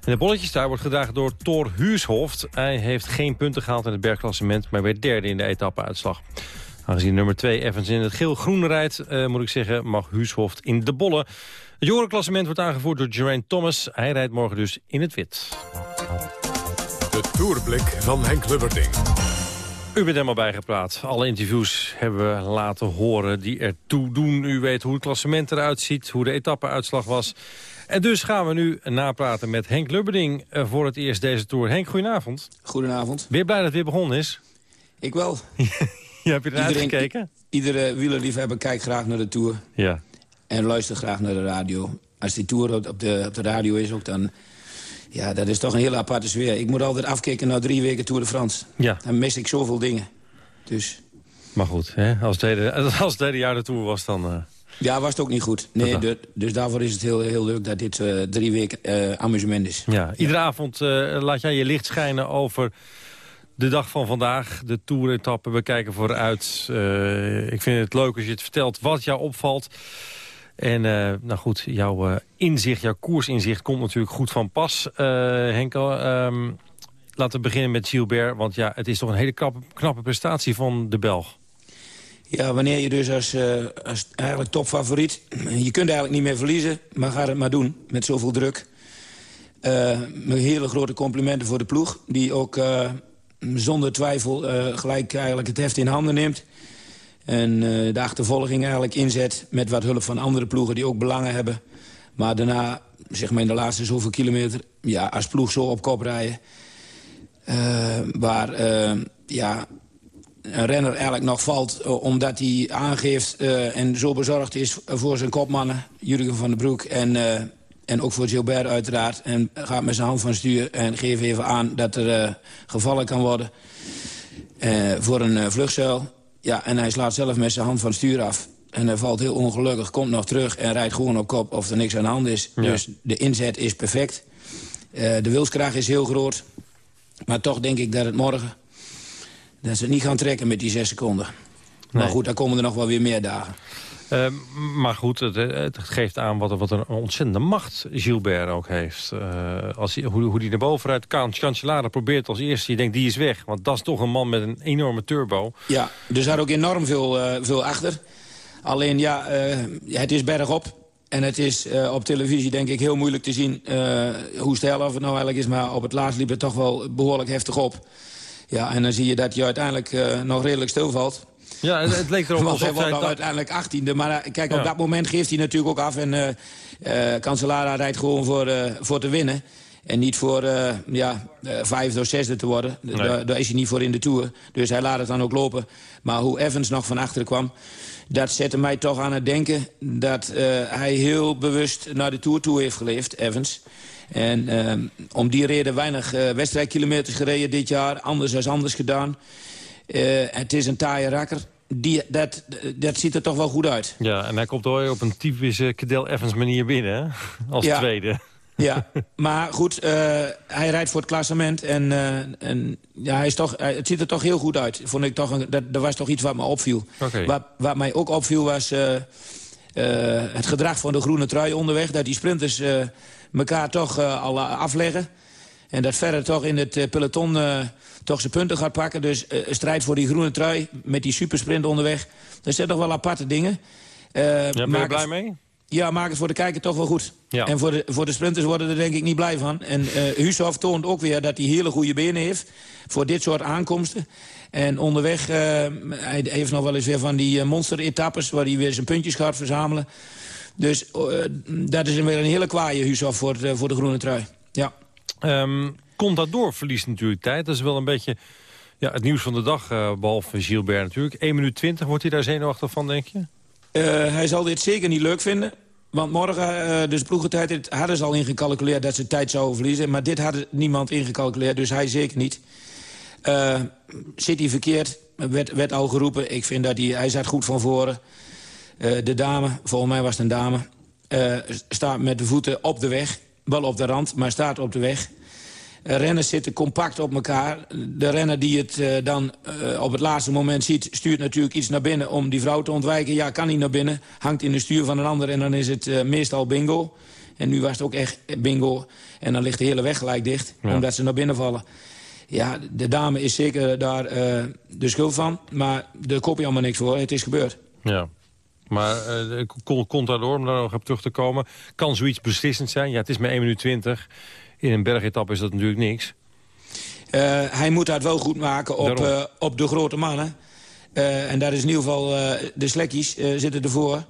En de bolletjestrui wordt gedragen door Thor Huurshoft. Hij heeft geen punten gehaald in het bergklassement, maar werd derde in de etappeuitslag. Aangezien nummer 2 Evans in het geel-groen rijdt, uh, moet ik zeggen, mag Huurshoft in de bollen. Het jorenklassement wordt aangevoerd door Geraint Thomas. Hij rijdt morgen dus in het wit. De Tourblik van Henk Lubberding. U bent helemaal bijgepraat. Alle interviews hebben we laten horen die ertoe doen. U weet hoe het klassement eruit ziet, hoe de etappeuitslag was. En dus gaan we nu napraten met Henk Lubberding eh, voor het eerst deze Tour. Henk, goedenavond. Goedenavond. Weer blij dat het weer begonnen is? Ik wel. ja, heb je eruit gekeken? Iedere wielerliefhebber kijkt graag naar de Tour. Ja. En luistert graag naar de radio. Als die Tour op de, op de radio is ook, dan... Ja, dat is toch een hele aparte sfeer. Ik moet altijd afkijken naar drie weken Tour de France. Ja. Dan mis ik zoveel dingen. Dus... Maar goed, hè? Als, het derde, als het jaar de Tour was, dan... Uh... Ja, was het ook niet goed. Nee, de, dus daarvoor is het heel, heel leuk dat dit uh, drie weken uh, amusement is. Ja, iedere avond uh, laat jij je licht schijnen over de dag van vandaag. De toeretappen, we kijken vooruit. ik vind het leuk als je het vertelt wat jou opvalt. En nou goed, jouw inzicht, jouw koersinzicht komt natuurlijk goed van pas. Henkel, um, laten we beginnen met Gilbert. Want ja, het is toch een hele knappe, knappe prestatie van de Belg. Ja, wanneer je dus als, uh, als eigenlijk topfavoriet... je kunt eigenlijk niet meer verliezen, maar ga het maar doen met zoveel druk. Uh, hele grote complimenten voor de ploeg... die ook uh, zonder twijfel gelijk eigenlijk het heft in handen neemt. En de achtervolging eigenlijk inzet met wat hulp van andere ploegen... die ook belangen hebben. Maar daarna, zeg maar in de laatste zoveel kilometer... ja, als ploeg zo op kop rijden... waar ja, een renner eigenlijk nog valt... Uh, omdat hij aangeeft uh, en zo bezorgd is voor zijn kopmannen... Jurgen van den Broek en, uh, en ook voor Gilbert uiteraard... en gaat met zijn hand van stuur en geeft even aan dat er gevallen kan worden. eh, voor een vluchtzuil. Ja, en hij slaat zelf met zijn hand van stuur af. En hij valt heel ongelukkig, komt nog terug en rijdt gewoon op kop of er niks aan de hand is. Dus de inzet is perfect. de wilskracht is heel groot. Maar toch denk ik dat het morgen... dat ze niet gaan trekken met die zes seconden. Maar goed, daar komen er nog wel weer meer dagen. Uh, maar goed, het, het, geeft aan wat, wat een ontzettende macht Gilbert ook heeft. Uh, als hij, hoe, hoe die naar bovenuit kan. Cancellara probeert als eerste. Je denkt, die is weg. Want dat is toch een man met een enorme turbo. Ja, er zat ook enorm veel, uh, veel achter. Alleen ja, het is bergop. En het is op televisie denk ik heel moeilijk te zien hoe stijl of het nou eigenlijk is. Maar op het laatst liep het toch wel behoorlijk heftig op. Ja, en dan zie je dat je uiteindelijk nog redelijk stilvalt. Ja, het, het leek erop alsof hij wordt uiteindelijk 18e. Maar uh, kijk, op dat moment geeft hij natuurlijk ook af. En uh, uh, Cancellara rijdt gewoon voor, voor te winnen. En niet voor ja, vijfde of zesde te worden. Nee. Daar, daar, is hij niet voor in de Tour. Dus hij laat het dan ook lopen. Maar hoe Evans nog van achteren kwam... dat zette mij toch aan het denken... dat hij heel bewust naar de Tour toe heeft geleefd, Evans... En om die reden weinig wedstrijdkilometers gereden dit jaar. Anders als anders gedaan. Uh, het is een taaie rakker. Die, dat, dat ziet er toch wel goed uit. Ja, en hij komt hoor op een typische Cadel Evans manier binnen, hè? als ja. tweede. Ja, maar goed, uh, hij rijdt voor het klassement en, uh, en ja, hij is toch, het ziet er toch heel goed uit. Vond ik toch een, dat, was toch iets wat me opviel. Okay. Wat, wat mij ook opviel was het gedrag van de groene trui onderweg. Dat die sprinters elkaar toch al afleggen. En dat verder toch in het peloton toch zijn punten gaat pakken. Dus strijd voor die groene trui met die supersprint onderweg. Dat zijn toch wel aparte dingen. Ja, ben je blij mee? Ja, maak het voor de kijker toch wel goed. Ja. En voor de, voor de sprinters worden er denk ik niet blij van. En uh, toont ook weer dat hij hele goede benen heeft... voor dit soort aankomsten. En onderweg, uh, hij heeft nog wel eens weer van die monster-etappes... waar hij weer zijn puntjes gaat verzamelen. Dus uh, dat is weer een hele kwaaie Hushoff voor, de, voor de groene trui. Ja. Um, Contador verliest natuurlijk tijd. Dat is wel een beetje ja, het nieuws van de dag, uh, behalve Gilbert natuurlijk. 1 minuut 20, wordt hij daar zenuwachtig van, denk je? Uh, hij zal dit zeker niet leuk vinden. Want morgen, uh, dus ploegentijd, hadden ze al ingecalculeerd dat ze tijd zouden verliezen. Maar dit had niemand ingecalculeerd, dus hij zeker niet. Zit hij verkeerd, werd, werd al geroepen. Ik vind dat hij, hij zat goed van voren. Uh, de dame, volgens mij was het een dame, staat met de voeten op de weg. Wel op de rand, maar staat op de weg. Uh, renners zitten compact op elkaar. De renner die het dan op het laatste moment ziet... stuurt natuurlijk iets naar binnen om die vrouw te ontwijken. Ja, kan niet naar binnen. Hangt in de stuur van een ander en dan is het meestal bingo. En nu was het ook echt bingo. En dan ligt de hele weg gelijk dicht, ja. omdat ze naar binnen vallen. Ja, de dame is zeker daar de schuld van. Maar daar koop je allemaal niks voor. Het is gebeurd. Ja. Maar uh, komt daardoor, om daar nog op terug te komen... kan zoiets beslissend zijn? Ja, het is maar 1 minuut 20. In een bergetap is dat natuurlijk niks. Uh, hij moet dat wel goed maken op, uh, op de grote mannen. Uh, en daar is in ieder geval de slekkies zitten ervoor.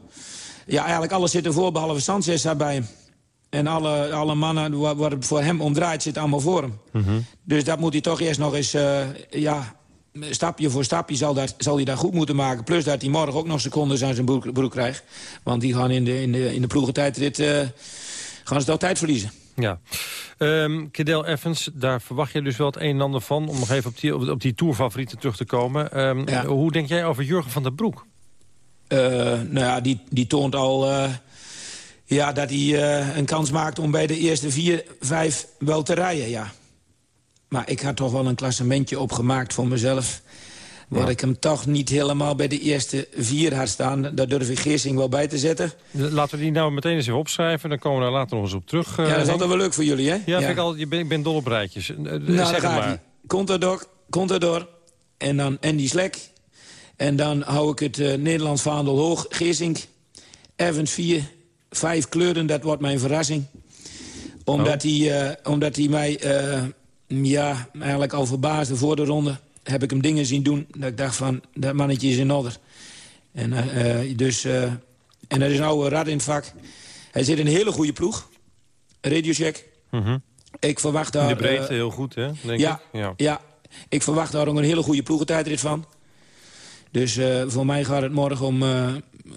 Ja, eigenlijk alles zit ervoor, behalve Sanchez daarbij. En alle, alle mannen waar, waar het voor hem omdraait, zit allemaal voor hem. Mm -hmm. Dus dat moet hij toch eerst nog eens... ja, stapje voor stapje zal, dat, zal hij dat goed moeten maken. Plus dat hij morgen ook nog secondes aan zijn broek, broek krijgt. Want die gaan in de, in de, in de ploegentijdrit... gaan ze tijd verliezen. Ja. Um, Kedel Evans, daar verwacht je dus wel het een en ander van... om nog even op die, op die tourfavorieten terug te komen. Um, ja. Hoe denk jij over Jurgen van der Broek? Uh, nou ja, die, die toont al uh, ja, dat hij uh, een kans maakt om bij de eerste vier, vijf wel te rijden, ja. Maar ik had toch wel een klassementje opgemaakt voor mezelf... Waar ja. ik hem toch niet helemaal bij de eerste vier had staan. Daar durf ik Geersing wel bij te zetten. Laten we die nou meteen eens even opschrijven. Dan komen we daar later nog eens op terug. Uh, ja, dat is altijd wel leuk voor jullie, hè? Ja, ja. Ik, al, je ben, ik ben dol op rijtjes. Uh, nou, zeg maar. Contador, Contador. En dan Andy Slek. En dan hou ik het uh, Nederlands vaandel hoog. Geersing. Evans 4. Vijf kleuren, dat wordt mijn verrassing. Omdat, oh. hij, omdat hij mij ja, eigenlijk al verbaasde voor de ronde heb ik hem dingen zien doen dat ik dacht van, dat mannetje is in orde. En, uh, dus, uh, en er is nou een rad in het vak. Hij zit in een hele goede ploeg. Radiocheck. Mm -hmm. Ik verwacht daar... In de breedte uh, heel goed, hè? Denk ja, ik. Ja. ja, ik verwacht daar ook een hele goede ploegentijdrit van. Dus voor mij gaat het morgen om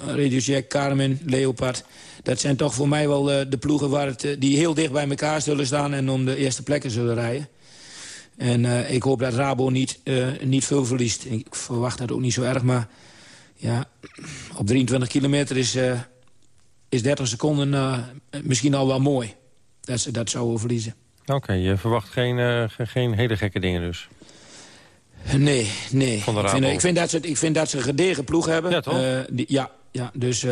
Radiocheck, Carmen, Leopard. Dat zijn toch voor mij wel de ploegen waar het, die heel dicht bij elkaar zullen staan... en om de eerste plekken zullen rijden. En ik hoop dat Rabo niet, niet veel verliest. Ik verwacht dat ook niet zo erg, maar ja, op 23 kilometer is, is 30 seconden misschien al wel mooi. Dat ze dat zouden verliezen. Oké, je verwacht geen, geen hele gekke dingen dus? Nee, nee. ik, vind, ik, vind, dat ze, ik vind dat ze een gedegen ploeg hebben. Ja, toch? ja, ja, dus...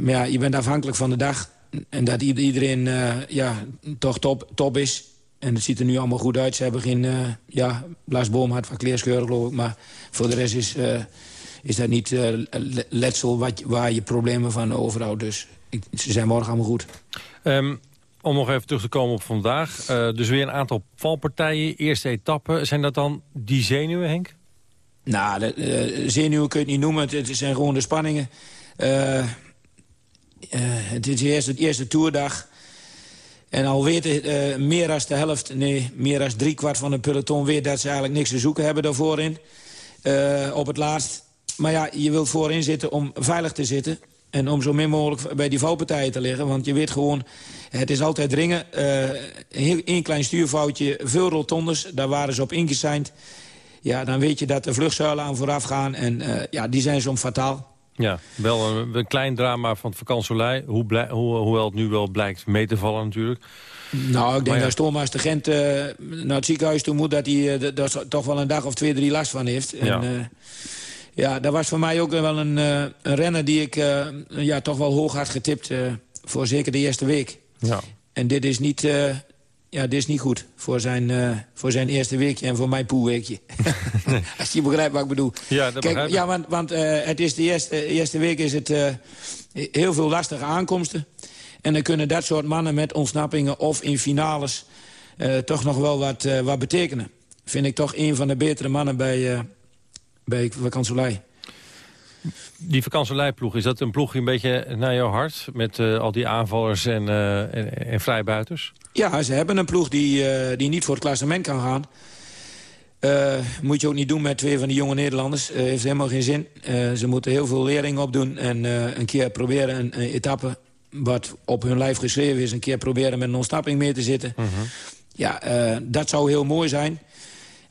maar ja, je bent afhankelijk van de dag. En dat iedereen ja, toch top, top is. En het ziet er nu allemaal goed uit. Ze hebben geen... Uh, ja, Blas Boom had van kleerscheuren, geloof ik. Maar voor de rest is, uh, is dat niet uh, letsel wat, waar je problemen van overhoudt. Dus ik, ze zijn morgen allemaal goed. Um, om nog even terug te komen op vandaag. dus weer een aantal valpartijen, eerste etappe. Zijn dat dan die zenuwen, Henk? Nou, de, zenuwen kun je het niet noemen. Het, het zijn gewoon de spanningen. het is eerst de eerste toerdag. En al weten uh, meer dan de helft, nee, meer dan driekwart van de peloton... weet dat ze eigenlijk niks te zoeken hebben daarvoor in. Uh, op het laatst. Maar ja, je wilt voorin zitten om veilig te zitten. En om zo min mogelijk bij die valpartijen te liggen. Want je weet gewoon, het is altijd dringen. Een heel, klein stuurfoutje, veel rotondes. Daar waren ze op ingesigned. Ja, dan weet je dat de vluchtzuilen aan vooraf gaan. En ja, die zijn soms fataal. Ja, wel een, een klein drama van het vakantielei. Hoe hoe, hoewel het nu wel blijkt mee te vallen natuurlijk. Nou, ik denk dat Thomas de Gent uh, naar het ziekenhuis toe moet... dat hij uh, daar toch wel een dag of twee, drie last van heeft. En, ja. Uh, ja, dat was voor mij ook wel een, een renner die ik ja, toch wel hoog had getipt... voor zeker de eerste week. Ja. En dit is niet ja, dit is niet goed voor zijn, uh, voor zijn eerste weekje en voor mijn poelweekje. Als je begrijpt wat ik bedoel. Ja, dat Kijk, ja want, want uh, het is de eerste, eerste week is het uh, heel veel lastige aankomsten. En dan kunnen dat soort mannen met ontsnappingen of in finales... toch nog wel wat, wat betekenen. Vind ik toch een van de betere mannen bij, bij Vakansolei. Die vakantieleiploeg, is dat een ploeg een beetje naar jouw hart? Met al die aanvallers en, en, en vrijbuiters? Ja, ze hebben een ploeg die, uh, die niet voor het klassement kan gaan. Uh, moet je ook niet doen met twee van die jonge Nederlanders. Uh, heeft helemaal geen zin. ze moeten heel veel lering opdoen en een keer proberen een, een, etappe... wat op hun lijf geschreven is, een keer proberen met een ontsnapping mee te zitten. Mhm. Ja, dat zou heel mooi zijn.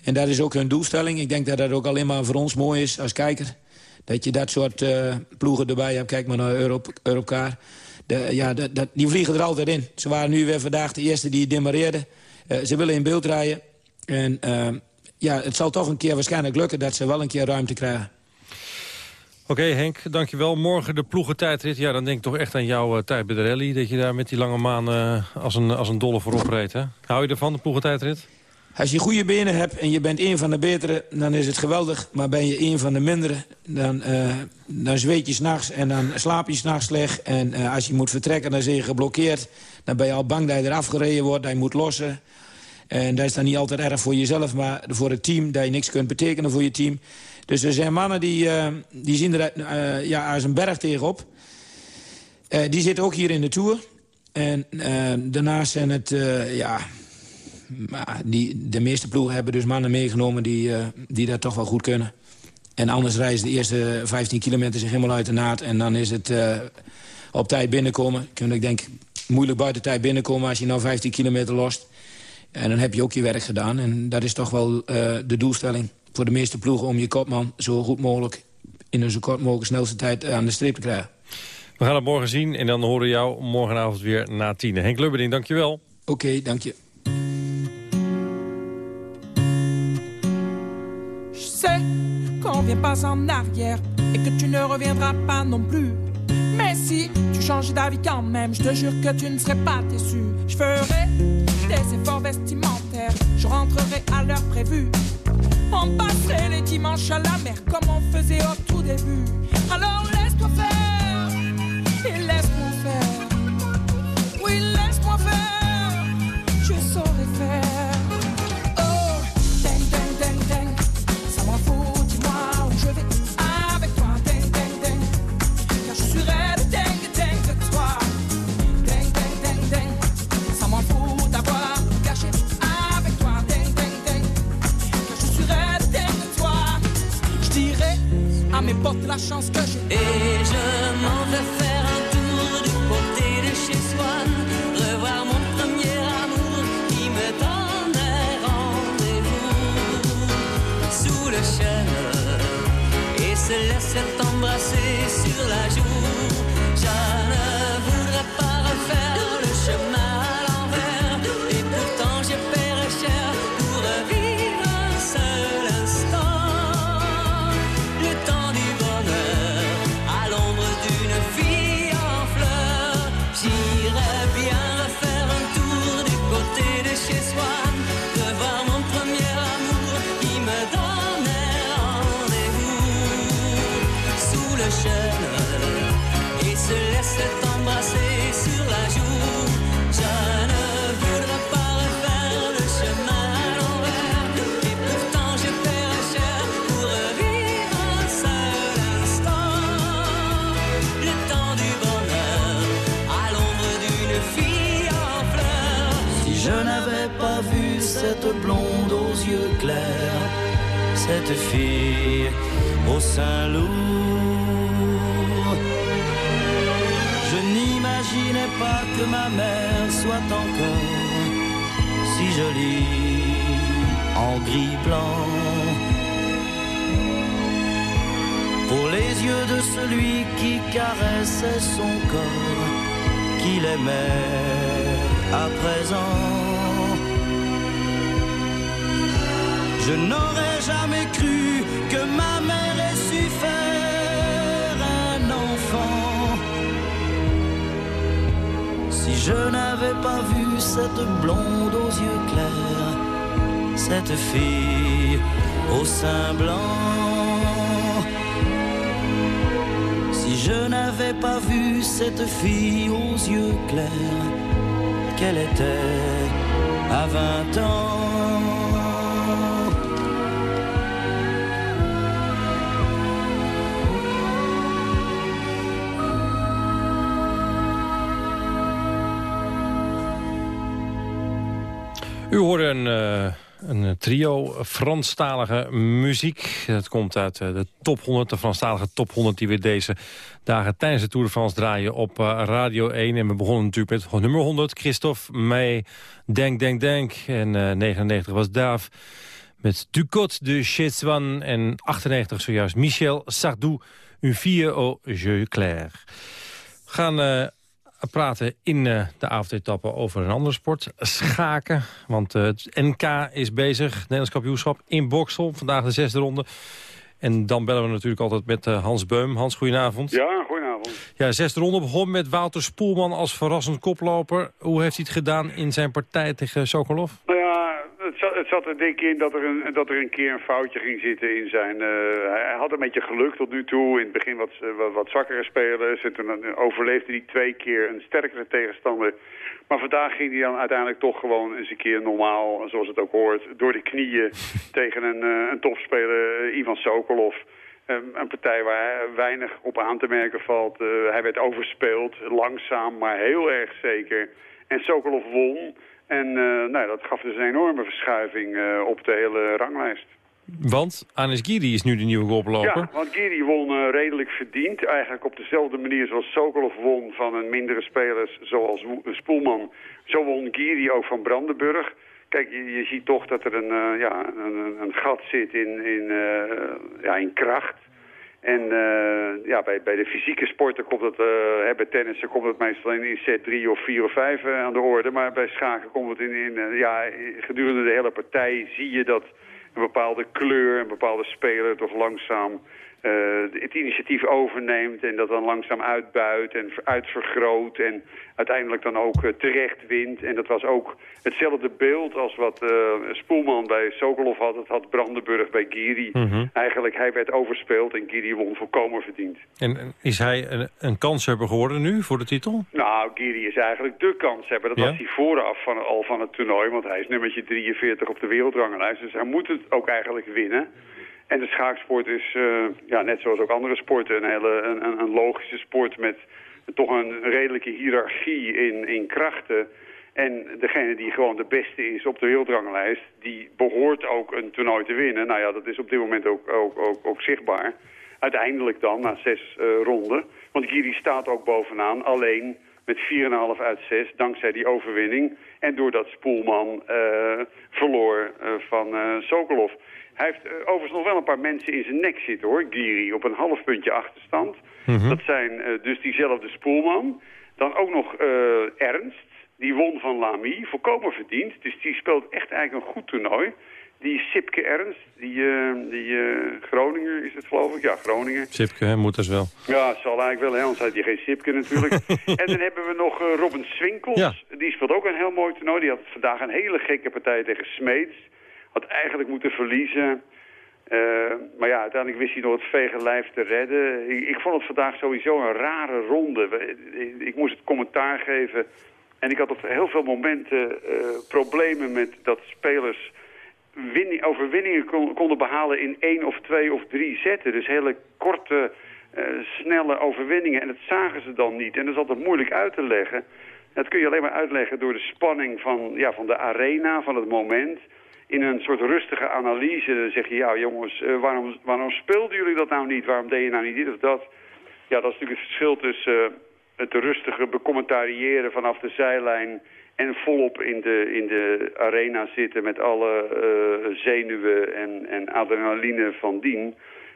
En dat is ook hun doelstelling. Ik denk dat dat ook alleen maar voor ons mooi is als kijker. Dat je dat soort ploegen erbij hebt. Kijk maar naar Europcar ja, die vliegen er altijd in. Ze waren nu weer vandaag de eerste die demareerden. Uh, ze willen in beeld rijden. En uh, ja, het zal toch een keer waarschijnlijk lukken dat ze wel een keer ruimte krijgen. Oké Henk, dankjewel. Morgen de ploegentijdrit. Ja, dan denk ik toch echt aan jouw uh, tijd bij de rally. Dat je daar met die lange maan uh, als, een, als een dolle voorop reed. Hè? Hou je ervan, de ploegentijdrit? Als je goede benen hebt en je bent een van de betere, dan is het geweldig. Maar ben je een van de mindere, dan, uh, dan zweet je s'nachts en dan slaap je s'nachts slecht. En uh, als je moet vertrekken, dan zit je geblokkeerd. Dan ben je al bang dat je eraf gereden wordt, dat je moet lossen. En dat is dan niet altijd erg voor jezelf, maar voor het team. Dat je niks kunt betekenen voor je team. Dus er zijn mannen die, uh, die zien er ja, als een berg tegenop. Die zitten ook hier in de Tour. En daarnaast zijn het, ja, die, de meeste ploegen hebben dus mannen meegenomen die, uh, die dat toch wel goed kunnen. En anders reizen de eerste 15 kilometer zich helemaal uit de naad. En dan is het uh, op tijd binnenkomen. Kun ik denk moeilijk buiten tijd binnenkomen als je nou 15 kilometer lost. En dan heb je ook je werk gedaan. En dat is toch wel uh, de doelstelling voor de meeste ploegen... om je kopman zo goed mogelijk in een zo kort mogelijk snelste tijd aan de streep te krijgen. We gaan het morgen zien en dan horen we jou morgenavond weer na tien. Henk Lubberding, dankjewel. Oké, okay, dank je. Qu'on vient pas en arrière et que tu ne reviendras pas non plus. Mais si tu changes d'avis quand même, je te jure que tu ne serais pas déçu. Je ferai des efforts vestimentaires, je rentrerai à l'heure prévue. On passerait les dimanches à la mer comme on faisait au tout début. Alors laisse-toi faire la chance que. Et je m'en vais faire un tour du côté de chez soi, revoir mon premier amour qui me donnait rendez-vous sous le chêne et se laisser embrasser sur la joue. Cette blonde aux yeux clairs, cette fille au sein lourd. Je n'imaginais pas que ma mère soit encore si jolie en gris blanc. Pour les yeux de celui qui caressait son corps, qu'il aimait à présent. Je n'aurais jamais cru que ma mère ait su faire un enfant. Si je n'avais pas vu cette blonde aux yeux clairs, cette fille au sein blanc. Si je n'avais pas vu cette fille aux yeux clairs, qu'elle était à 20 ans. U hoorde een, eh, een trio Franstalige muziek. Dat komt uit eh, de top 100, de Franstalige top 100... die we deze dagen tijdens de Tour de France draaien op eh, Radio 1. En we begonnen natuurlijk met nummer 100, Christophe May, Denk, Denk, Denk. En 99 was Daaf met Ducot de Chetouan. En 98 zojuist Michel Sardou, Une fille au jeu clair. We gaan praten in uh, de avondetappe over een andere sport. Schaken, want uh, het NK is bezig. Nederlands kampioenschap in Boksel. Vandaag de zesde ronde. En dan bellen we natuurlijk altijd met uh, Hans Beum. Hans, goedenavond. Ja, goedenavond. Ja, zesde ronde begon met Wouter Spoelman als verrassend koploper. Hoe heeft hij het gedaan in zijn partij tegen Sokolov? Nou ja, het zat, het zat er denk ik in dat er, een, dat er een keer een foutje ging zitten in zijn... Uh, hij had een beetje geluk tot nu toe. In het begin wat, wat, wat zwakkere spelers. En toen overleefde hij twee keer een sterkere tegenstander. Maar vandaag ging hij dan uiteindelijk toch gewoon eens een keer normaal, zoals het ook hoort... door de knieën tegen een, een topspeler, Ivan Sokolov... Um, een partij waar weinig op aan te merken valt. hij werd overspeeld, langzaam, maar heel erg zeker. En Sokolov won... En uh, nou, dat gaf dus een enorme verschuiving uh, op de hele ranglijst. Want Anis Giri is nu de nieuwe koploper. Ja, want Giri won uh, redelijk verdiend. Eigenlijk op dezelfde manier zoals Sokolov won van een mindere spelers zoals Spoelman. Zo won Giri ook van Brandenburg. Kijk, je, je ziet toch dat er een, ja, een, een, gat zit in, in, ja, in kracht. En uh, ja, bij, bij de fysieke sporten komt het, uh, bij tennissen komt het meestal in, in set 3 of 4 of 5 uh, aan de orde. Maar bij schaken komt het in, in ja, gedurende de hele partij zie je dat een bepaalde kleur, een bepaalde speler toch langzaam uh, het initiatief overneemt en dat dan langzaam uitbuit en uitvergroot en uiteindelijk dan ook uh, terecht wint. En dat was ook hetzelfde beeld als wat uh, Spoelman bij Sokolov had. Het had Brandenburg bij Giri. Mm -hmm. Eigenlijk, hij werd overspeeld en Giri won volkomen verdiend. En is hij een, een kanshebber geworden nu voor de titel? Nou, Giri is eigenlijk de kanshebber. Dat ja? was hij vooraf van, al van het toernooi, want hij is nummertje 43 op de wereldranglijst. Dus hij moet het ook eigenlijk winnen. En de schaaksport is, uh, ja, net zoals ook andere sporten, een, hele, een, een logische sport met toch een redelijke hiërarchie in, in krachten. En degene die gewoon de beste is op de wereldranglijst, die behoort ook een toernooi te winnen. Nou ja, dat is op dit moment ook, ook, ook, zichtbaar. Uiteindelijk dan, na zes uh, ronden. Want Giri staat ook bovenaan, alleen met 4,5 uit 6, dankzij die overwinning. En doordat Spoelman uh, verloor van Sokolov. Hij heeft uh, overigens nog wel een paar mensen in zijn nek zitten hoor, Giri, op een half puntje achterstand. Mm -hmm. Dat zijn uh, dus diezelfde Spoelman. Dan ook nog uh, Ernst, die won van Lamy, volkomen verdiend. Dus die speelt echt eigenlijk een goed toernooi. Die Sipke Ernst, die, die Groninger is het geloof ik, ja Groningen. Sipke, hè? moet dus wel. Ja, zal eigenlijk wel, hè? anders had hij geen Sipke natuurlijk. en dan hebben we nog Robin Swinkels, ja. die speelt ook een heel mooi toernooi. Die had vandaag een hele gekke partij tegen Smeets had eigenlijk moeten verliezen. Uh, maar ja, uiteindelijk wist hij nog het vege lijf te redden. Ik, vond het vandaag sowieso een rare ronde. Ik, moest het commentaar geven. En ik had op heel veel momenten uh, problemen met dat spelers winning, overwinningen kon, konden behalen in één of twee of drie zetten. Dus hele korte, uh, snelle overwinningen. En dat zagen ze dan niet. En dat is altijd moeilijk uit te leggen. Dat kun je alleen maar uitleggen door de spanning van, ja, van de arena, van het moment. In een soort rustige analyse zeg je, ja jongens, eh, waarom, waarom speelden jullie dat nou niet? Waarom deed je nou niet dit of dat? Ja, dat is natuurlijk het verschil tussen eh, het rustige becommentariëren vanaf de zijlijn... en volop in de, in de arena zitten met alle eh, zenuwen en, en adrenaline van dien.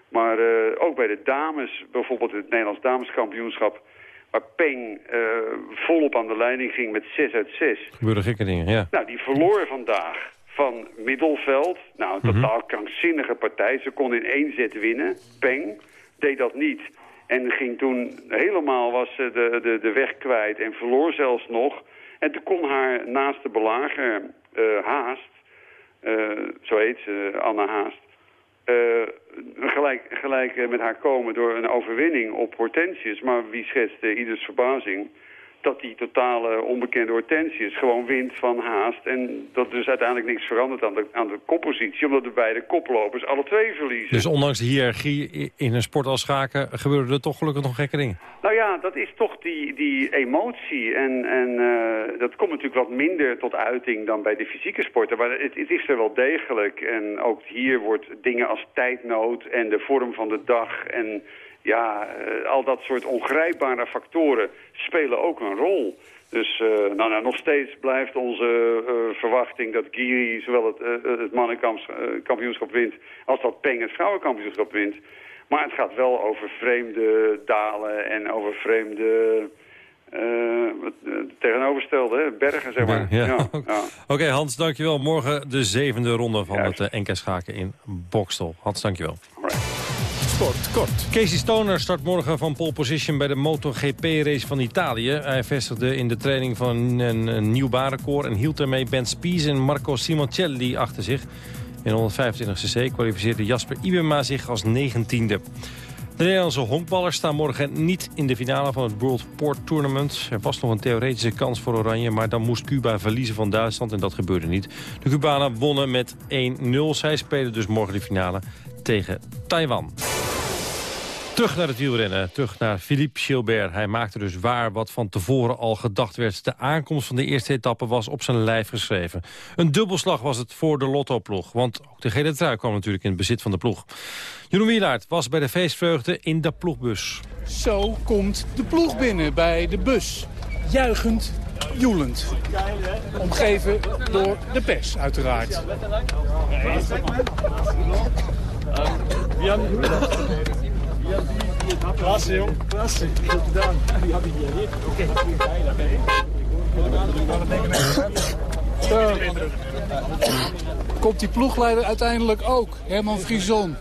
Maar ook bij de dames, bijvoorbeeld het Nederlands dameskampioenschap... waar Peng volop aan de leiding ging met 6 uit 6. Gebeuren gekke dingen, ja. Nou, die verloor vandaag van Middelveld. Nou, een totaal krankzinnige partij. Ze kon in één zet winnen. Peng deed dat niet. En ging toen helemaal was ze de, de, de weg kwijt en verloor zelfs nog. En toen kon haar naaste belager, eh, Haast, eh, zo heet ze, Anne Haast... eh, gelijk, gelijk met haar komen door een overwinning op Hortensius. Maar wie schetste ieders verbazing dat die totale onbekende Hortensius gewoon wint van Haast. En dat dus uiteindelijk niks verandert aan de, aan de koppositie... omdat de beide koplopers alle twee verliezen. Dus ondanks de hiërarchie in een sport als schaken... gebeuren er toch gelukkig nog gekke dingen. Nou ja, dat is toch die, die emotie. En, en eh, dat komt natuurlijk wat minder tot uiting dan bij de fysieke sporten. Maar het, het is er wel degelijk. En ook hier wordt dingen als tijdnood en de vorm van de dag... en ja, eh, al dat soort ongrijpbare factoren spelen ook een rol. Dus eh, nou, nou, nog steeds blijft onze eh, verwachting dat Giri zowel het, uh, het mannenkampioenschap wint... als dat Peng het vrouwenkampioenschap wint. Maar het gaat wel over vreemde dalen en over vreemde... tegenovergestelde, hè, bergen, zeg maar. Ja. ja. ja. Oké, Hans, dankjewel. Morgen de zevende ronde van het NK Schaken in Bokstel. Hans, dankjewel. Sport kort. Casey Stoner start morgen van pole position bij de MotoGP-race van Italië. Hij vestigde in de training van een, nieuw baanrecord... en hield daarmee Ben Spies en Marco Simoncelli achter zich. In 125cc kwalificeerde Jasper Ibema zich als 19e. De Nederlandse honkballers staan morgen niet in de finale van het World Port Tournament. Er was nog een theoretische kans voor Oranje, maar dan moest Cuba verliezen van Duitsland en dat gebeurde niet. De Cubanen wonnen met 1-0. Zij spelen dus morgen de finale tegen Taiwan. Terug naar het wielrennen, terug naar Philippe Gilbert. Hij maakte dus waar wat van tevoren al gedacht werd. De aankomst van de eerste etappe was op zijn lijf geschreven. Een dubbelslag was het voor de Lotto-ploeg. Want ook de gele trui kwam natuurlijk in het bezit van de ploeg. Jeroen Wielaert was bij de feestvreugde in de ploegbus. Zo komt de ploeg binnen bij de bus. Juichend, joelend. Omgeven door de pers, uiteraard. Klasse, jong. Klasse. Goed gedaan. Die hier. Zo. Komt die ploegleider uiteindelijk ook, Herman Frison.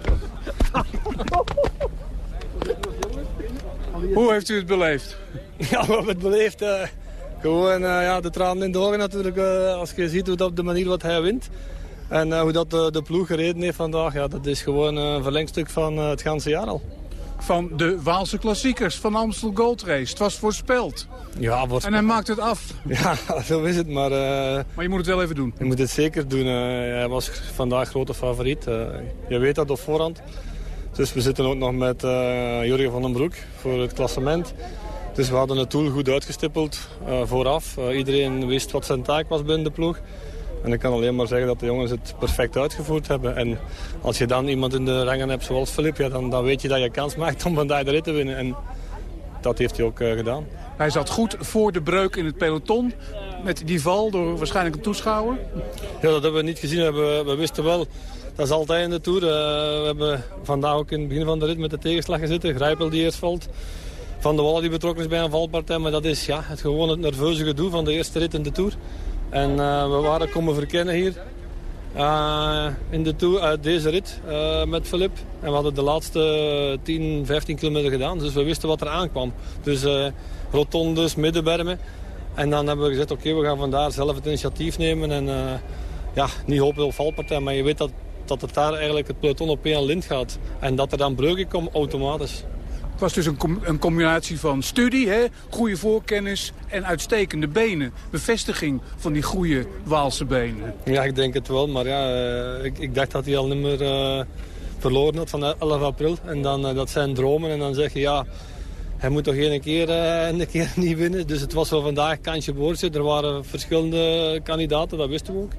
Hoe heeft u het beleefd? Ja, we hebben het beleefd. eh, gewoon eh, ja, de tranen in de ogen natuurlijk. eh, als je ziet hoe dat op de manier wat hij wint. En eh, hoe dat de, de ploeg gereden heeft vandaag. Ja, dat is gewoon een verlengstuk van eh, het ganse jaar al. Van de Waalse klassiekers van Amstel Gold Race. Het was voorspeld. Ja, wordt... En hij maakt het af. Ja, zo is het. Maar, eh, Maar je moet het wel even doen. je moet het zeker doen. eh. hij was vandaag grote favoriet. eh. je weet dat op voorhand. Dus we zitten ook nog met eh Jurgen van den Broek voor het klassement. Dus we hadden het doel goed uitgestippeld eh, vooraf. Eh, iedereen wist wat zijn taak was binnen de ploeg. En ik kan alleen maar zeggen dat de jongens het perfect uitgevoerd hebben. En als je dan iemand in de rangen hebt zoals Filip, ja, dan, dan weet je dat je kans maakt om vandaag de rit te winnen. En dat heeft hij ook eh, gedaan. Hij zat goed voor de breuk in het peloton. Met die val door waarschijnlijk een toeschouwer. Ja, dat hebben we niet gezien. We, hebben- we wisten wel, dat is altijd in de Tour. Eh, we hebben vandaag ook in het begin van de rit met de tegenslag gezeten. Grijpel die eerst valt. Van de Wallen die betrokken is bij een valpartij. Maar dat is ja, het, gewoon het nerveuze gedoe van de eerste rit in de Tour. En eh, we waren komen verkennen hier. eh, in de tour, uit deze rit eh, met Filip. En we hadden de laatste 10, 15 kilometer gedaan. Dus we wisten wat er aankwam. Dus eh, rotondes, middenbermen. En dan hebben we gezegd, oké, we gaan vandaar zelf het initiatief nemen. En eh, ja, niet hopen op valpartij, maar je weet dat, dat het daar eigenlijk het peloton op één lint gaat. En dat er dan breuken komen automatisch. Het was dus een, een combinatie van studie, hè, goede voorkennis en uitstekende benen. Bevestiging van die goede Waalse benen. Ja, ik denk het wel. Maar ja, eh, ik, ik dacht dat hij al niet meer eh, verloren had van 11 april. En dan, eh, dat zijn dromen. En dan zeg je, ja, hij moet toch één keer, uh, een keer niet winnen. Dus het was wel vandaag kansje boordje. Er waren verschillende kandidaten, dat wisten we ook.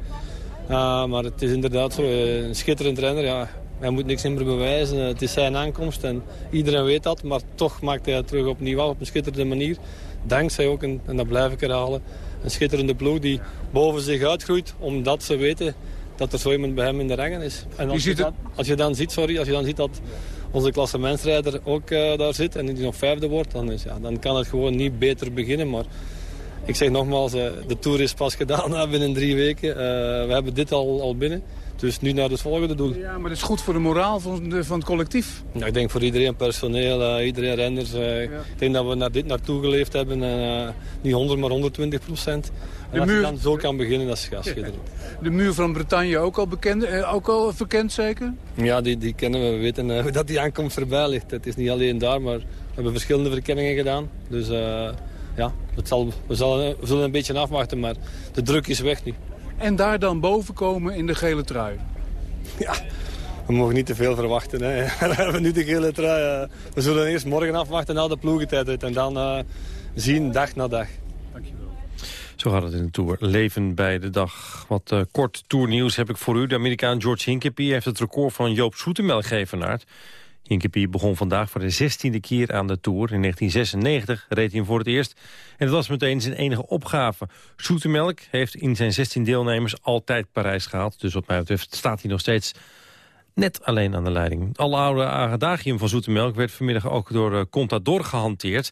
Uh, maar het is inderdaad zo, een schitterend renner. Ja. Hij moet niks meer bewijzen. Het is zijn aankomst en iedereen weet dat. Maar toch maakt hij het terug opnieuw af op een schitterende manier. Dankzij ook, een, en dat blijf ik herhalen, een schitterende ploeg die boven zich uitgroeit. Omdat ze weten dat er zo iemand bij hem in de rangen is. En als, je, dan, als je dan ziet, sorry, als je dan ziet dat onze klassementsrijder ook uh, daar zit en die nog vijfde wordt, dan, is, ja, dan kan het gewoon niet beter beginnen. Maar ik zeg nogmaals, uh, de Tour is pas gedaan binnen drie weken. Uh, we hebben dit al, al binnen. Dus nu naar het volgende doel. Ja, maar dat is goed voor de moraal van, de, van het collectief. Ja, ik denk voor iedereen, personeel, uh, iedereen renners. Uh, ja. Ik denk dat we naar dit naartoe geleefd hebben. Uh, niet 100, maar 120 procent. En als muur... je dan zo kan beginnen, dat is schitterend. De muur van Bretagne ook al, bekend, ook al verkend zeker? Ja, die, die kennen we. We weten dat die aankomst voorbij ligt. Het is niet alleen daar, maar we hebben verschillende verkenningen gedaan. Dus ja, het zal, we, zal, we zullen een beetje afwachten, maar de druk is weg nu. En daar dan boven komen in de gele trui. Ja, we mogen niet te veel verwachten. Hè. we hebben nu de gele trui. We zullen eerst morgen afwachten na de ploegentijd en dan uh, zien dag na dag. Dankjewel. Zo gaat het in de Tour. Leven bij de dag. Wat uh, kort tournieuws heb ik voor u. De Amerikaan George Hinkepie heeft het record van Joop Soetemelk geëvenaard. Hinkepie begon vandaag voor de zestiende keer aan de Tour. In 1996 reed hij voor het eerst. En dat was meteen zijn enige opgave. Zoetemelk heeft in zijn 16 deelnemers altijd Parijs gehaald. Dus wat mij betreft staat hij nog steeds net alleen aan de leiding. Al oude adagium van Zoetemelk werd vanmiddag ook door uh, Contador gehanteerd.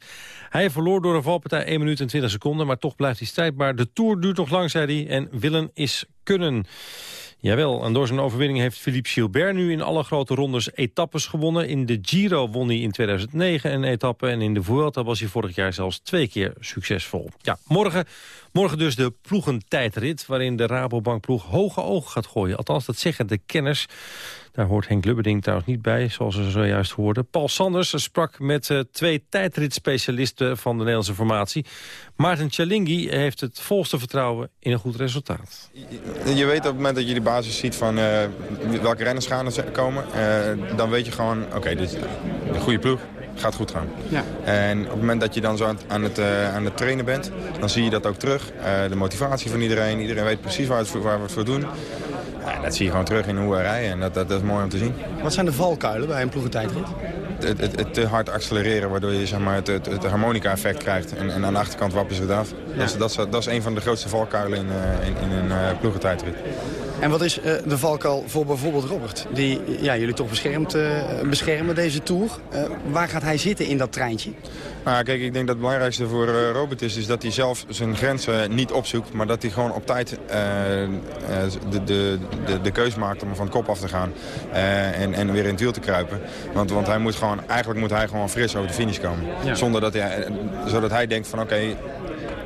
Hij verloor door een valpartij 1 minuut en 20 seconden, maar toch blijft hij strijdbaar. De Tour duurt nog lang, zei hij, en willen is kunnen. Jawel, en door zijn overwinning heeft Philippe Gilbert nu in alle grote rondes etappes gewonnen. In de Giro won hij in 2009 een etappe en in de Vuelta was hij vorig jaar zelfs twee keer succesvol. Ja, morgen, morgen dus de ploegentijdrit waarin de Rabobankploeg hoge ogen gaat gooien. Althans, dat zeggen de kenners. Daar hoort Henk Lubberding trouwens niet bij, zoals we zojuist hoorden. Paul Sanders sprak met uh, twee tijdritspecialisten van de Nederlandse formatie. Maarten Chalingi heeft het volste vertrouwen in een goed resultaat. Je, weet op het moment dat je de basis ziet van uh, welke renners gaan er komen... Uh, dan weet je gewoon, oké, dit is een goede ploeg gaat goed gaan. Ja. En op het moment dat je dan zo aan het, uh, aan het trainen bent, dan zie je dat ook terug. Uh, de motivatie van iedereen, iedereen weet precies waar, het waar we het voor doen. Ja, dat zie je gewoon terug in hoe we rijden en dat, dat, dat, is mooi om te zien. Wat zijn de valkuilen bij een ploegentijdrit? Het, het, het, te hard accelereren, waardoor je zeg maar, het, het, het harmonica-effect krijgt. En, en, aan de achterkant wappen ze het af. Ja. Dat, is, dat, is, dat, is, een van de grootste valkuilen in, uh, in, in een ploegentijdrit. En wat is uh, de valkuil voor bijvoorbeeld Robert? Die ja, jullie toch beschermt, beschermen deze Tour. waar gaat hij zitten in dat treintje? Nou, kijk, ik denk dat het belangrijkste voor Robert is, is dat hij zelf zijn grenzen niet opzoekt. Maar dat hij gewoon op tijd uh, de, de, de, de keus maakt om van het kop af te gaan. Uh, en, en weer in het wiel te kruipen. Want, want hij moet gewoon, eigenlijk moet hij gewoon fris over de finish komen. Ja. Zonder dat hij, zodat hij denkt van oké, okay,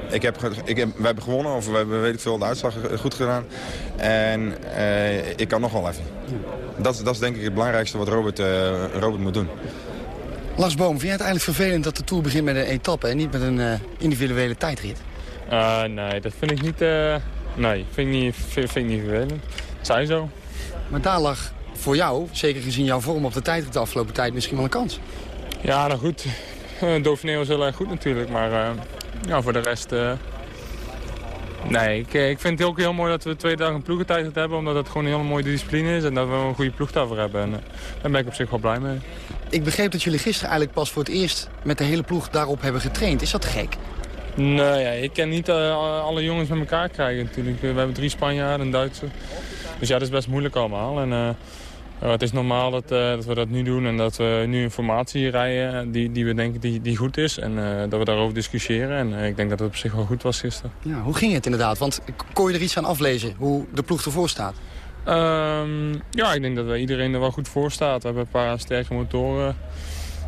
ik heb, ik heb, we hebben gewonnen of we hebben weet ik veel de uitslag goed gedaan. En uh, ik kan nog wel even. Dat, dat is denk ik het belangrijkste wat Robert, uh, Robert moet doen. Lars Boom, vind jij het eigenlijk vervelend dat de Tour begint met een etappe... en niet met een uh, individuele tijdrit? Uh, nee, dat vind ik niet... Uh, nee, vind ik niet, vind, vind ik niet vervelend. Het zijn zo. Maar daar lag voor jou, zeker gezien jouw vorm op de tijdrit de afgelopen tijd... misschien wel een kans. Ja, nou goed. Dauphiné was heel erg goed natuurlijk. Maar ja, voor de rest... Nee, ik, ik vind het ook heel mooi dat we twee dagen ploegentijd hebben. Omdat het gewoon een hele mooie discipline is. En dat we een goede ploeg daarvoor hebben. En daar ben ik op zich wel blij mee. Ik begreep dat jullie gisteren eigenlijk pas voor het eerst met de hele ploeg daarop hebben getraind. Is dat gek? Nee, ja, ik kan niet uh, alle jongens met elkaar krijgen natuurlijk. We hebben drie Spanjaarden en Duitsers. Dus ja, dat is best moeilijk allemaal. En, uh, het is normaal dat, uh, dat, we dat nu doen en dat we nu informatie rijden die, die we denken die, die goed is. En dat we daarover discussiëren. En ik denk dat het op zich wel goed was gisteren. Ja, hoe ging het inderdaad? Want kon je er iets aan aflezen hoe de ploeg ervoor staat? Um, ja, ik denk dat iedereen er wel goed voor staat. We hebben een paar sterke motoren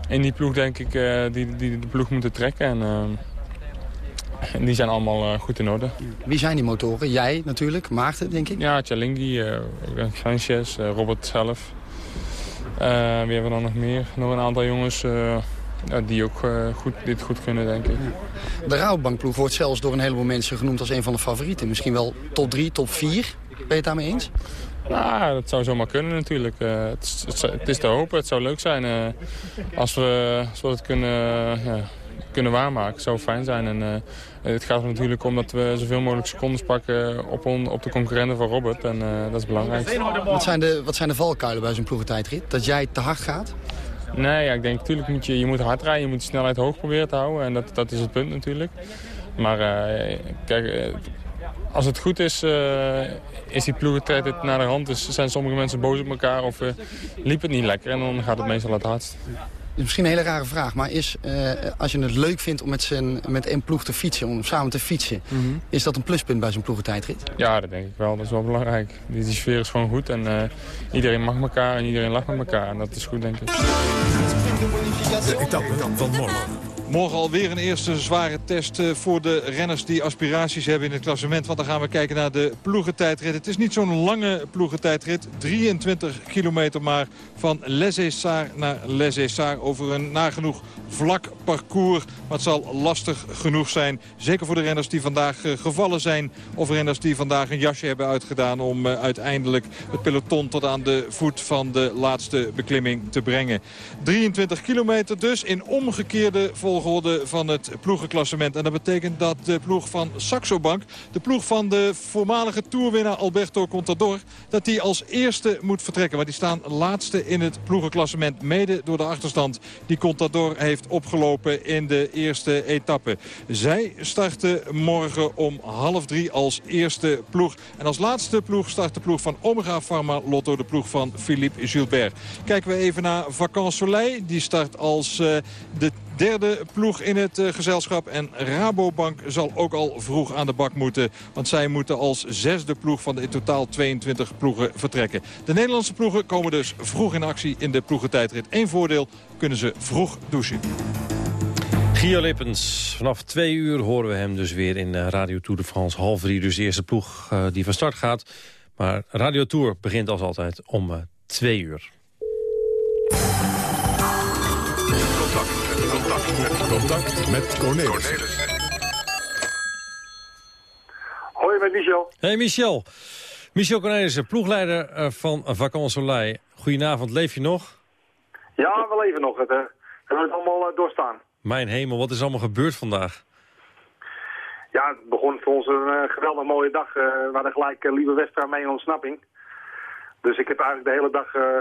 in die ploeg, denk ik, die, die de ploeg moeten trekken. En, uh, en die zijn allemaal uh, goed in orde. Wie zijn die motoren? Jij natuurlijk, Maarten, denk ik? Ja, Chalingi, Sanchez, Robert zelf. wie hebben we dan nog meer? Nog een aantal jongens. ja, die ook eh, goed, dit goed kunnen, denk ik. De Rabobankploeg wordt zelfs door een heleboel mensen genoemd als een van de favorieten. Misschien wel top 3, top 4. Ben je het daarmee eens? Nou, dat zou zomaar kunnen natuurlijk. Eh, het, is, het, is- het is te hopen, het zou leuk zijn eh, als, we, als we het kunnen, ja, kunnen waarmaken. Het zou fijn zijn. En, het gaat er natuurlijk om dat we zoveel mogelijk secondes pakken op, on- op de concurrenten van Robert. En dat is belangrijk. Wat zijn de, wat zijn de valkuilen bij zo'n ploegentijdrit? Dat jij te hard gaat? Nee, ja, ik denk natuurlijk moet je, je moet hard rijden. Je moet de snelheid hoog proberen te houden. En dat, dat is het punt natuurlijk. Maar kijk, als het goed is, eh, is die ploegentijd het naar de hand. Dus zijn sommige mensen boos op elkaar of eh, liep het niet lekker. En dan gaat het meestal het hardst. is misschien een hele rare vraag, maar is, eh, als je het leuk vindt om met, z'n, met één ploeg te fietsen, om samen te fietsen, is dat een pluspunt bij zo'n ploegentijdrit? Ja, dat denk ik wel. Dat is wel belangrijk. Die, die sfeer is gewoon goed en eh, iedereen mag elkaar en iedereen lacht met elkaar. En dat is goed, denk ik. De etappe van morgen. Morgen alweer een eerste zware test eh, voor de renners die aspiraties hebben in het klassement. Want dan gaan we kijken naar de ploegentijdrit. Het is niet zo'n lange ploegentijdrit. 23 kilometer maar van Les Essarts naar Les Essarts over een nagenoeg vlak parcours. Maar het zal lastig genoeg zijn. Zeker voor de renners die vandaag eh, gevallen zijn. Of renners die vandaag een jasje hebben uitgedaan om eh, uiteindelijk het peloton tot aan de voet van de laatste beklimming te brengen. 23 kilometer dus in omgekeerde volgorde van het ploegenklassement. En dat betekent dat de ploeg van Saxo Bank, de ploeg van de voormalige toerwinnaar Alberto Contador, dat die als eerste moet vertrekken. Want die staan laatste in het ploegenklassement, mede door de achterstand die Contador heeft opgelopen in de eerste etappe. Zij starten morgen om half drie als eerste ploeg. En als laatste ploeg start de ploeg van Omega Pharma Lotto, de ploeg van Philippe Gilbert. Kijken we even naar Vacan Soleil. Die start als eh, de derde ploeg in het eh, gezelschap. En Rabobank zal ook al vroeg aan de bak moeten. Want zij moeten als zesde ploeg van de in totaal 22 ploegen vertrekken. De Nederlandse ploegen komen dus vroeg in actie in de ploegentijdrit. Eén voordeel, kunnen ze vroeg douchen. Gio Lippens, vanaf twee uur horen we hem dus weer in eh, Radio Tour de France. Half drie, dus de eerste ploeg eh, die van start gaat. Maar Radio Tour begint als altijd om twee uur. Contact met Cornelis. Hoi, met Michel. Hey Michel. Michel Cornelissen, ploegleider eh, van Vacan Soleil. Goedenavond, leef je nog? Ja, wel even nog. Het, eh, we hebben het allemaal eh, doorstaan. Mijn hemel, wat is allemaal gebeurd vandaag? Ja, het begon voor ons een eh, geweldig mooie dag. Eh, we hadden gelijk Lieve Westra mee in ontsnapping. Dus ik heb eigenlijk de hele dag eh,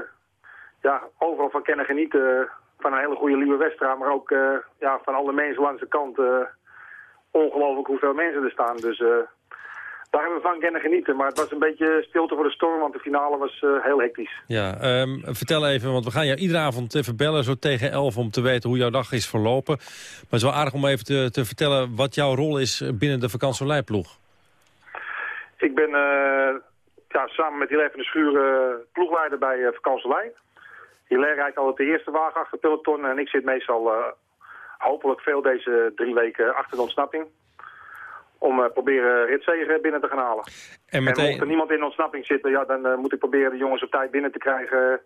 ja, overal van kennen genieten. Van een hele goede Lieve Westra, maar ook eh, ja, van alle mensen langs de kant. eh, ongelooflijk hoeveel mensen er staan. Dus eh, daar hebben we van kennen genieten. Maar het was een beetje stilte voor de storm, want de finale was heel hectisch. Ja, ehm, vertel even, want we gaan jou iedere avond even bellen, zo tegen elf, om te weten hoe jouw dag is verlopen. Maar het is wel aardig om even te, te vertellen wat jouw rol is binnen de Vacan Soleil ploeg. Ik ben ja, samen met Hilaire van de Schuur ploegleider bij uh. Hilaire rijdt altijd de eerste wagen achter peloton en ik zit meestal eh, hopelijk veel deze drie weken achter de ontsnapping. Om uh, proberen ritzegen binnen te gaan halen. En, meteen... en mocht er niemand in ontsnapping zitten, ja, dan uh, moet ik proberen de jongens op tijd binnen te krijgen.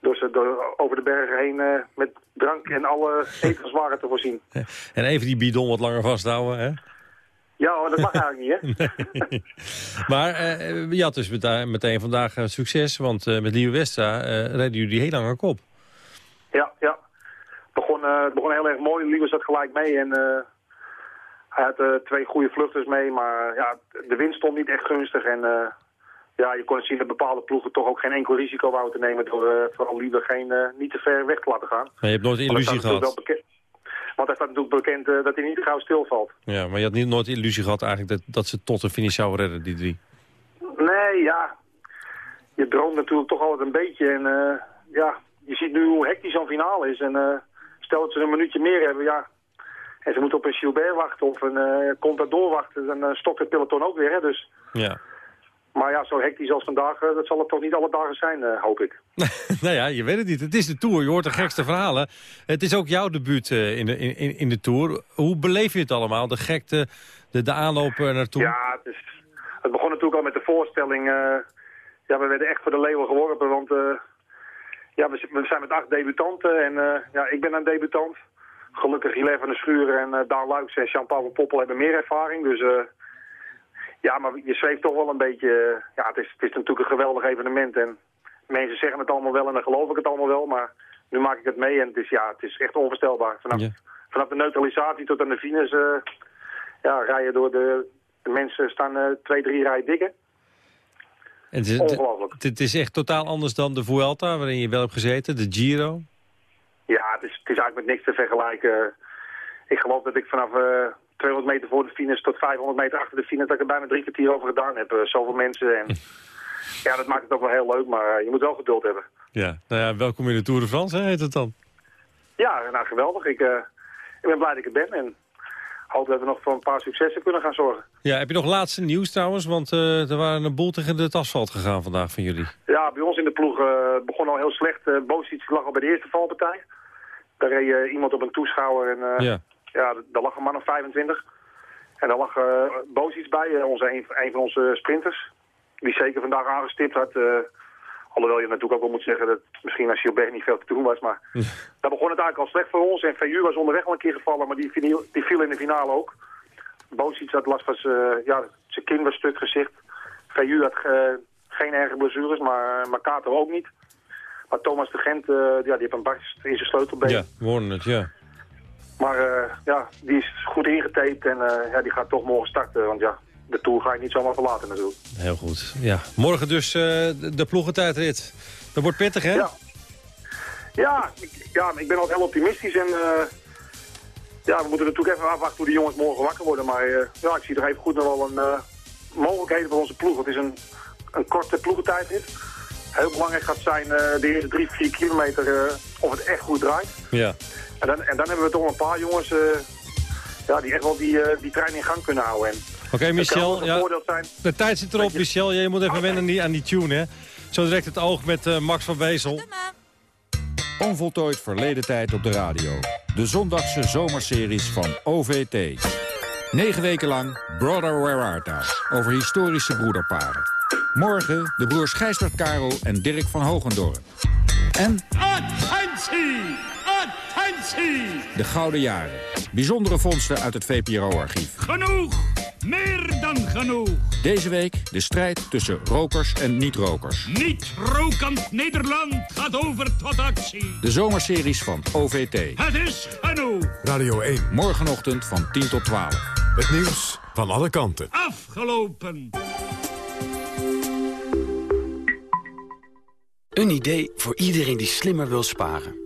Door ze door, over de bergen heen uh, met drank en alle etenswaren te voorzien. En even die bidon wat langer vasthouden, hè? Ja, dat mag eigenlijk niet, hè? nee. Maar uh, je had dus meteen, meteen vandaag uh, succes, want uh, met Lieve Westra redden jullie heel lang kop. Ja, ja. Het begon, het begon heel erg mooi. Lieve zat gelijk mee en hij had twee goede vluchters mee. Maar ja, de wind stond niet echt gunstig en ja, je kon zien dat bepaalde ploegen toch ook geen enkel risico wouden te nemen door vooral Lieve geen, niet te ver weg te laten gaan. Maar je hebt nooit illusie gehad. Want hij staat natuurlijk bekend uh, dat hij niet gauw stilvalt. Ja, maar je had niet, nooit de illusie gehad eigenlijk dat, dat ze tot de finish zouden redden, die drie. Nee, ja. Je droomt natuurlijk toch altijd een beetje. En uh, ja, je ziet nu hoe hectisch zo'n finale is. En uh, stel dat ze een minuutje meer hebben, ja. En ze moeten op een Gilbert wachten of een Contador wachten. Dan stokt het peloton ook weer, hè. Dus... Ja. Maar ja, zo hectisch als vandaag, dat zal het toch niet alle dagen zijn, uh, hoop ik. nou ja, je weet het niet. Het is de Tour, je hoort de gekste verhalen. Het is ook jouw debuut uh, in, de, in, in de Tour. Hoe beleef je het allemaal, de gekte, de, de aanloop naartoe? Ja, het, is, het begon natuurlijk al met de voorstelling. Uh, ja, we werden echt voor de leeuwen geworpen, want Ja, we, we zijn met acht debutanten en eh, ja, ik ben een debutant. Gelukkig Hilaire van der Schuur en Daan Luiks en Jean-Paul Poppel hebben meer ervaring. Dus ja, maar je zweeft toch wel een beetje... ja, het is, het is natuurlijk een geweldig evenement en mensen zeggen het allemaal wel en dan geloof ik het allemaal wel. Maar nu maak ik het mee en het is, ja, het is echt onvoorstelbaar. Vanaf, ja. vanaf de neutralisatie tot aan de fines ja, rijden door de, de mensen staan twee, drie rijen dikke. En het, is, Ongelooflijk. Het, het is echt totaal anders dan de Vuelta, waarin je wel hebt gezeten, de Giro. Ja, het is, het is eigenlijk met niks te vergelijken. Ik geloof dat ik vanaf uh, 200 meter voor de finish tot 500 meter achter de finish... dat ik er bijna drie kwartier over gedaan heb. Uh, zoveel mensen. En, ja, dat maakt het ook wel heel leuk, maar uh, je moet wel geduld hebben. Ja, nou ja, welkom in de Tour de France, hè, heet het dan? Ja, nou geweldig. Ik, uh, ik ben blij dat ik er ben en hoop dat we nog voor een paar successen kunnen gaan zorgen. Ja, heb je nog laatste nieuws trouwens? Want uh, er waren een boel tegen het asfalt gegaan vandaag van jullie. Ja, bij ons in de ploeg uh, begon al heel slecht. Uh, lag al bij de eerste valpartij. Daar reed iemand op een toeschouwer en ja. Ja, daar lag een man of 25. En daar lag uh, Boosic bij, onze, een, een, van onze sprinters. Die zeker vandaag aangestipt had. Alhoewel je natuurlijk ook wel moet zeggen dat misschien als Gilbert niet veel te doen was. Maar ja. daar begon het eigenlijk al slecht voor ons. En VU was onderweg al een keer gevallen, maar die, viel, die viel in de finale ook. Boosic had last van zijn, ja, zijn kin was stuk gezicht. VU had uh, geen erge blessures, maar, maar Kato ook niet. Maar Thomas de Gent, uh, ja, die heeft een barst in zijn sleutelbeen. Ja, het, ja. Maar uh, ja, die is goed ingetaped en ja, die gaat toch morgen starten. Want ja, de Tour ga je niet zomaar verlaten natuurlijk. Heel goed. Ja. Morgen dus uh, de, ploegentijdrit. Dat wordt pittig, hè? Ja, ja, ik, ja ik ben ook heel optimistisch. En ja, we moeten natuurlijk even afwachten hoe de jongens morgen wakker worden. Maar ja, ik zie er even goed nog wel een mogelijkheden voor onze ploeg. Het is een, een korte ploegentijdrit. Heel belangrijk gaat zijn de eerste drie, vier kilometer of het echt goed draait. Ja. En dan, en dan hebben we toch een paar jongens ja, die echt wel die, die trein in gang kunnen houden. En, Oké, okay, Michel. Ja, de tijd zit erop, Michel. Je moet even wennen aan die, aan die tune, hè. Zo direct het oog met uh, Max van Wezel. Onvoltooid verleden tijd op de radio. De zondagse zomerseries van OVT. Negen weken lang Brother Where Art Thou? Over historische broederparen. Morgen de broers Gijsbert Karel en Dirk van Hogendorp. En... Attentie! De Gouden Jaren. Bijzondere vondsten uit het VPRO-archief. Genoeg! Meer dan genoeg. Deze week de strijd tussen rokers en niet-rokers. Niet-rokend Nederland gaat over tot actie. De zomerseries van OVT. Het is genoeg. Radio 1. Morgenochtend van 10 tot 12. Het nieuws van alle kanten. Afgelopen. Een idee voor iedereen die slimmer wil sparen.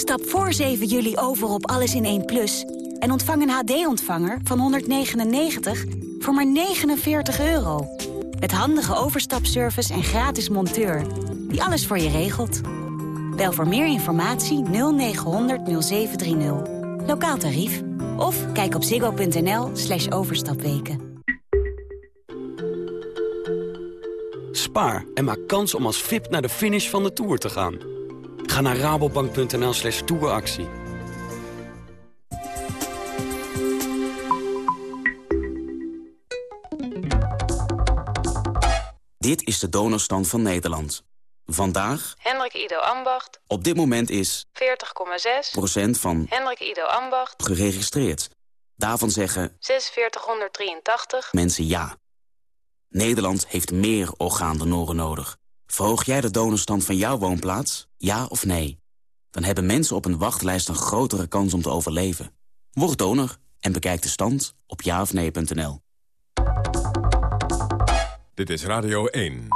Stap voor 7 juli over op Alles in 1 Plus... en ontvang een HD-ontvanger van 199 voor maar 49 euro. Met handige overstapservice en gratis monteur... die alles voor je regelt. Bel voor meer informatie 0900 0730. Lokaal tarief. Of kijk op ziggo.nl slash overstapweken. Spaar en maak kans om als VIP naar de finish van de Tour te gaan. Ga naar rabobank.nl slash touractie. Dit is de donorstand van Nederland. Vandaag... Hendrik Ido Ambacht. Op dit moment is... 40,6 procent van... Hendrik Ido Ambacht. Geregistreerd. Daarvan zeggen... 4683 mensen ja. Nederland heeft meer orgaandonoren nodig. Verhoog jij de donorstand van jouw woonplaats? Ja of nee? Dan hebben mensen op een wachtlijst een grotere kans om te overleven. Word donor en bekijk de stand op jaofnee.nl. Dit is Radio 1.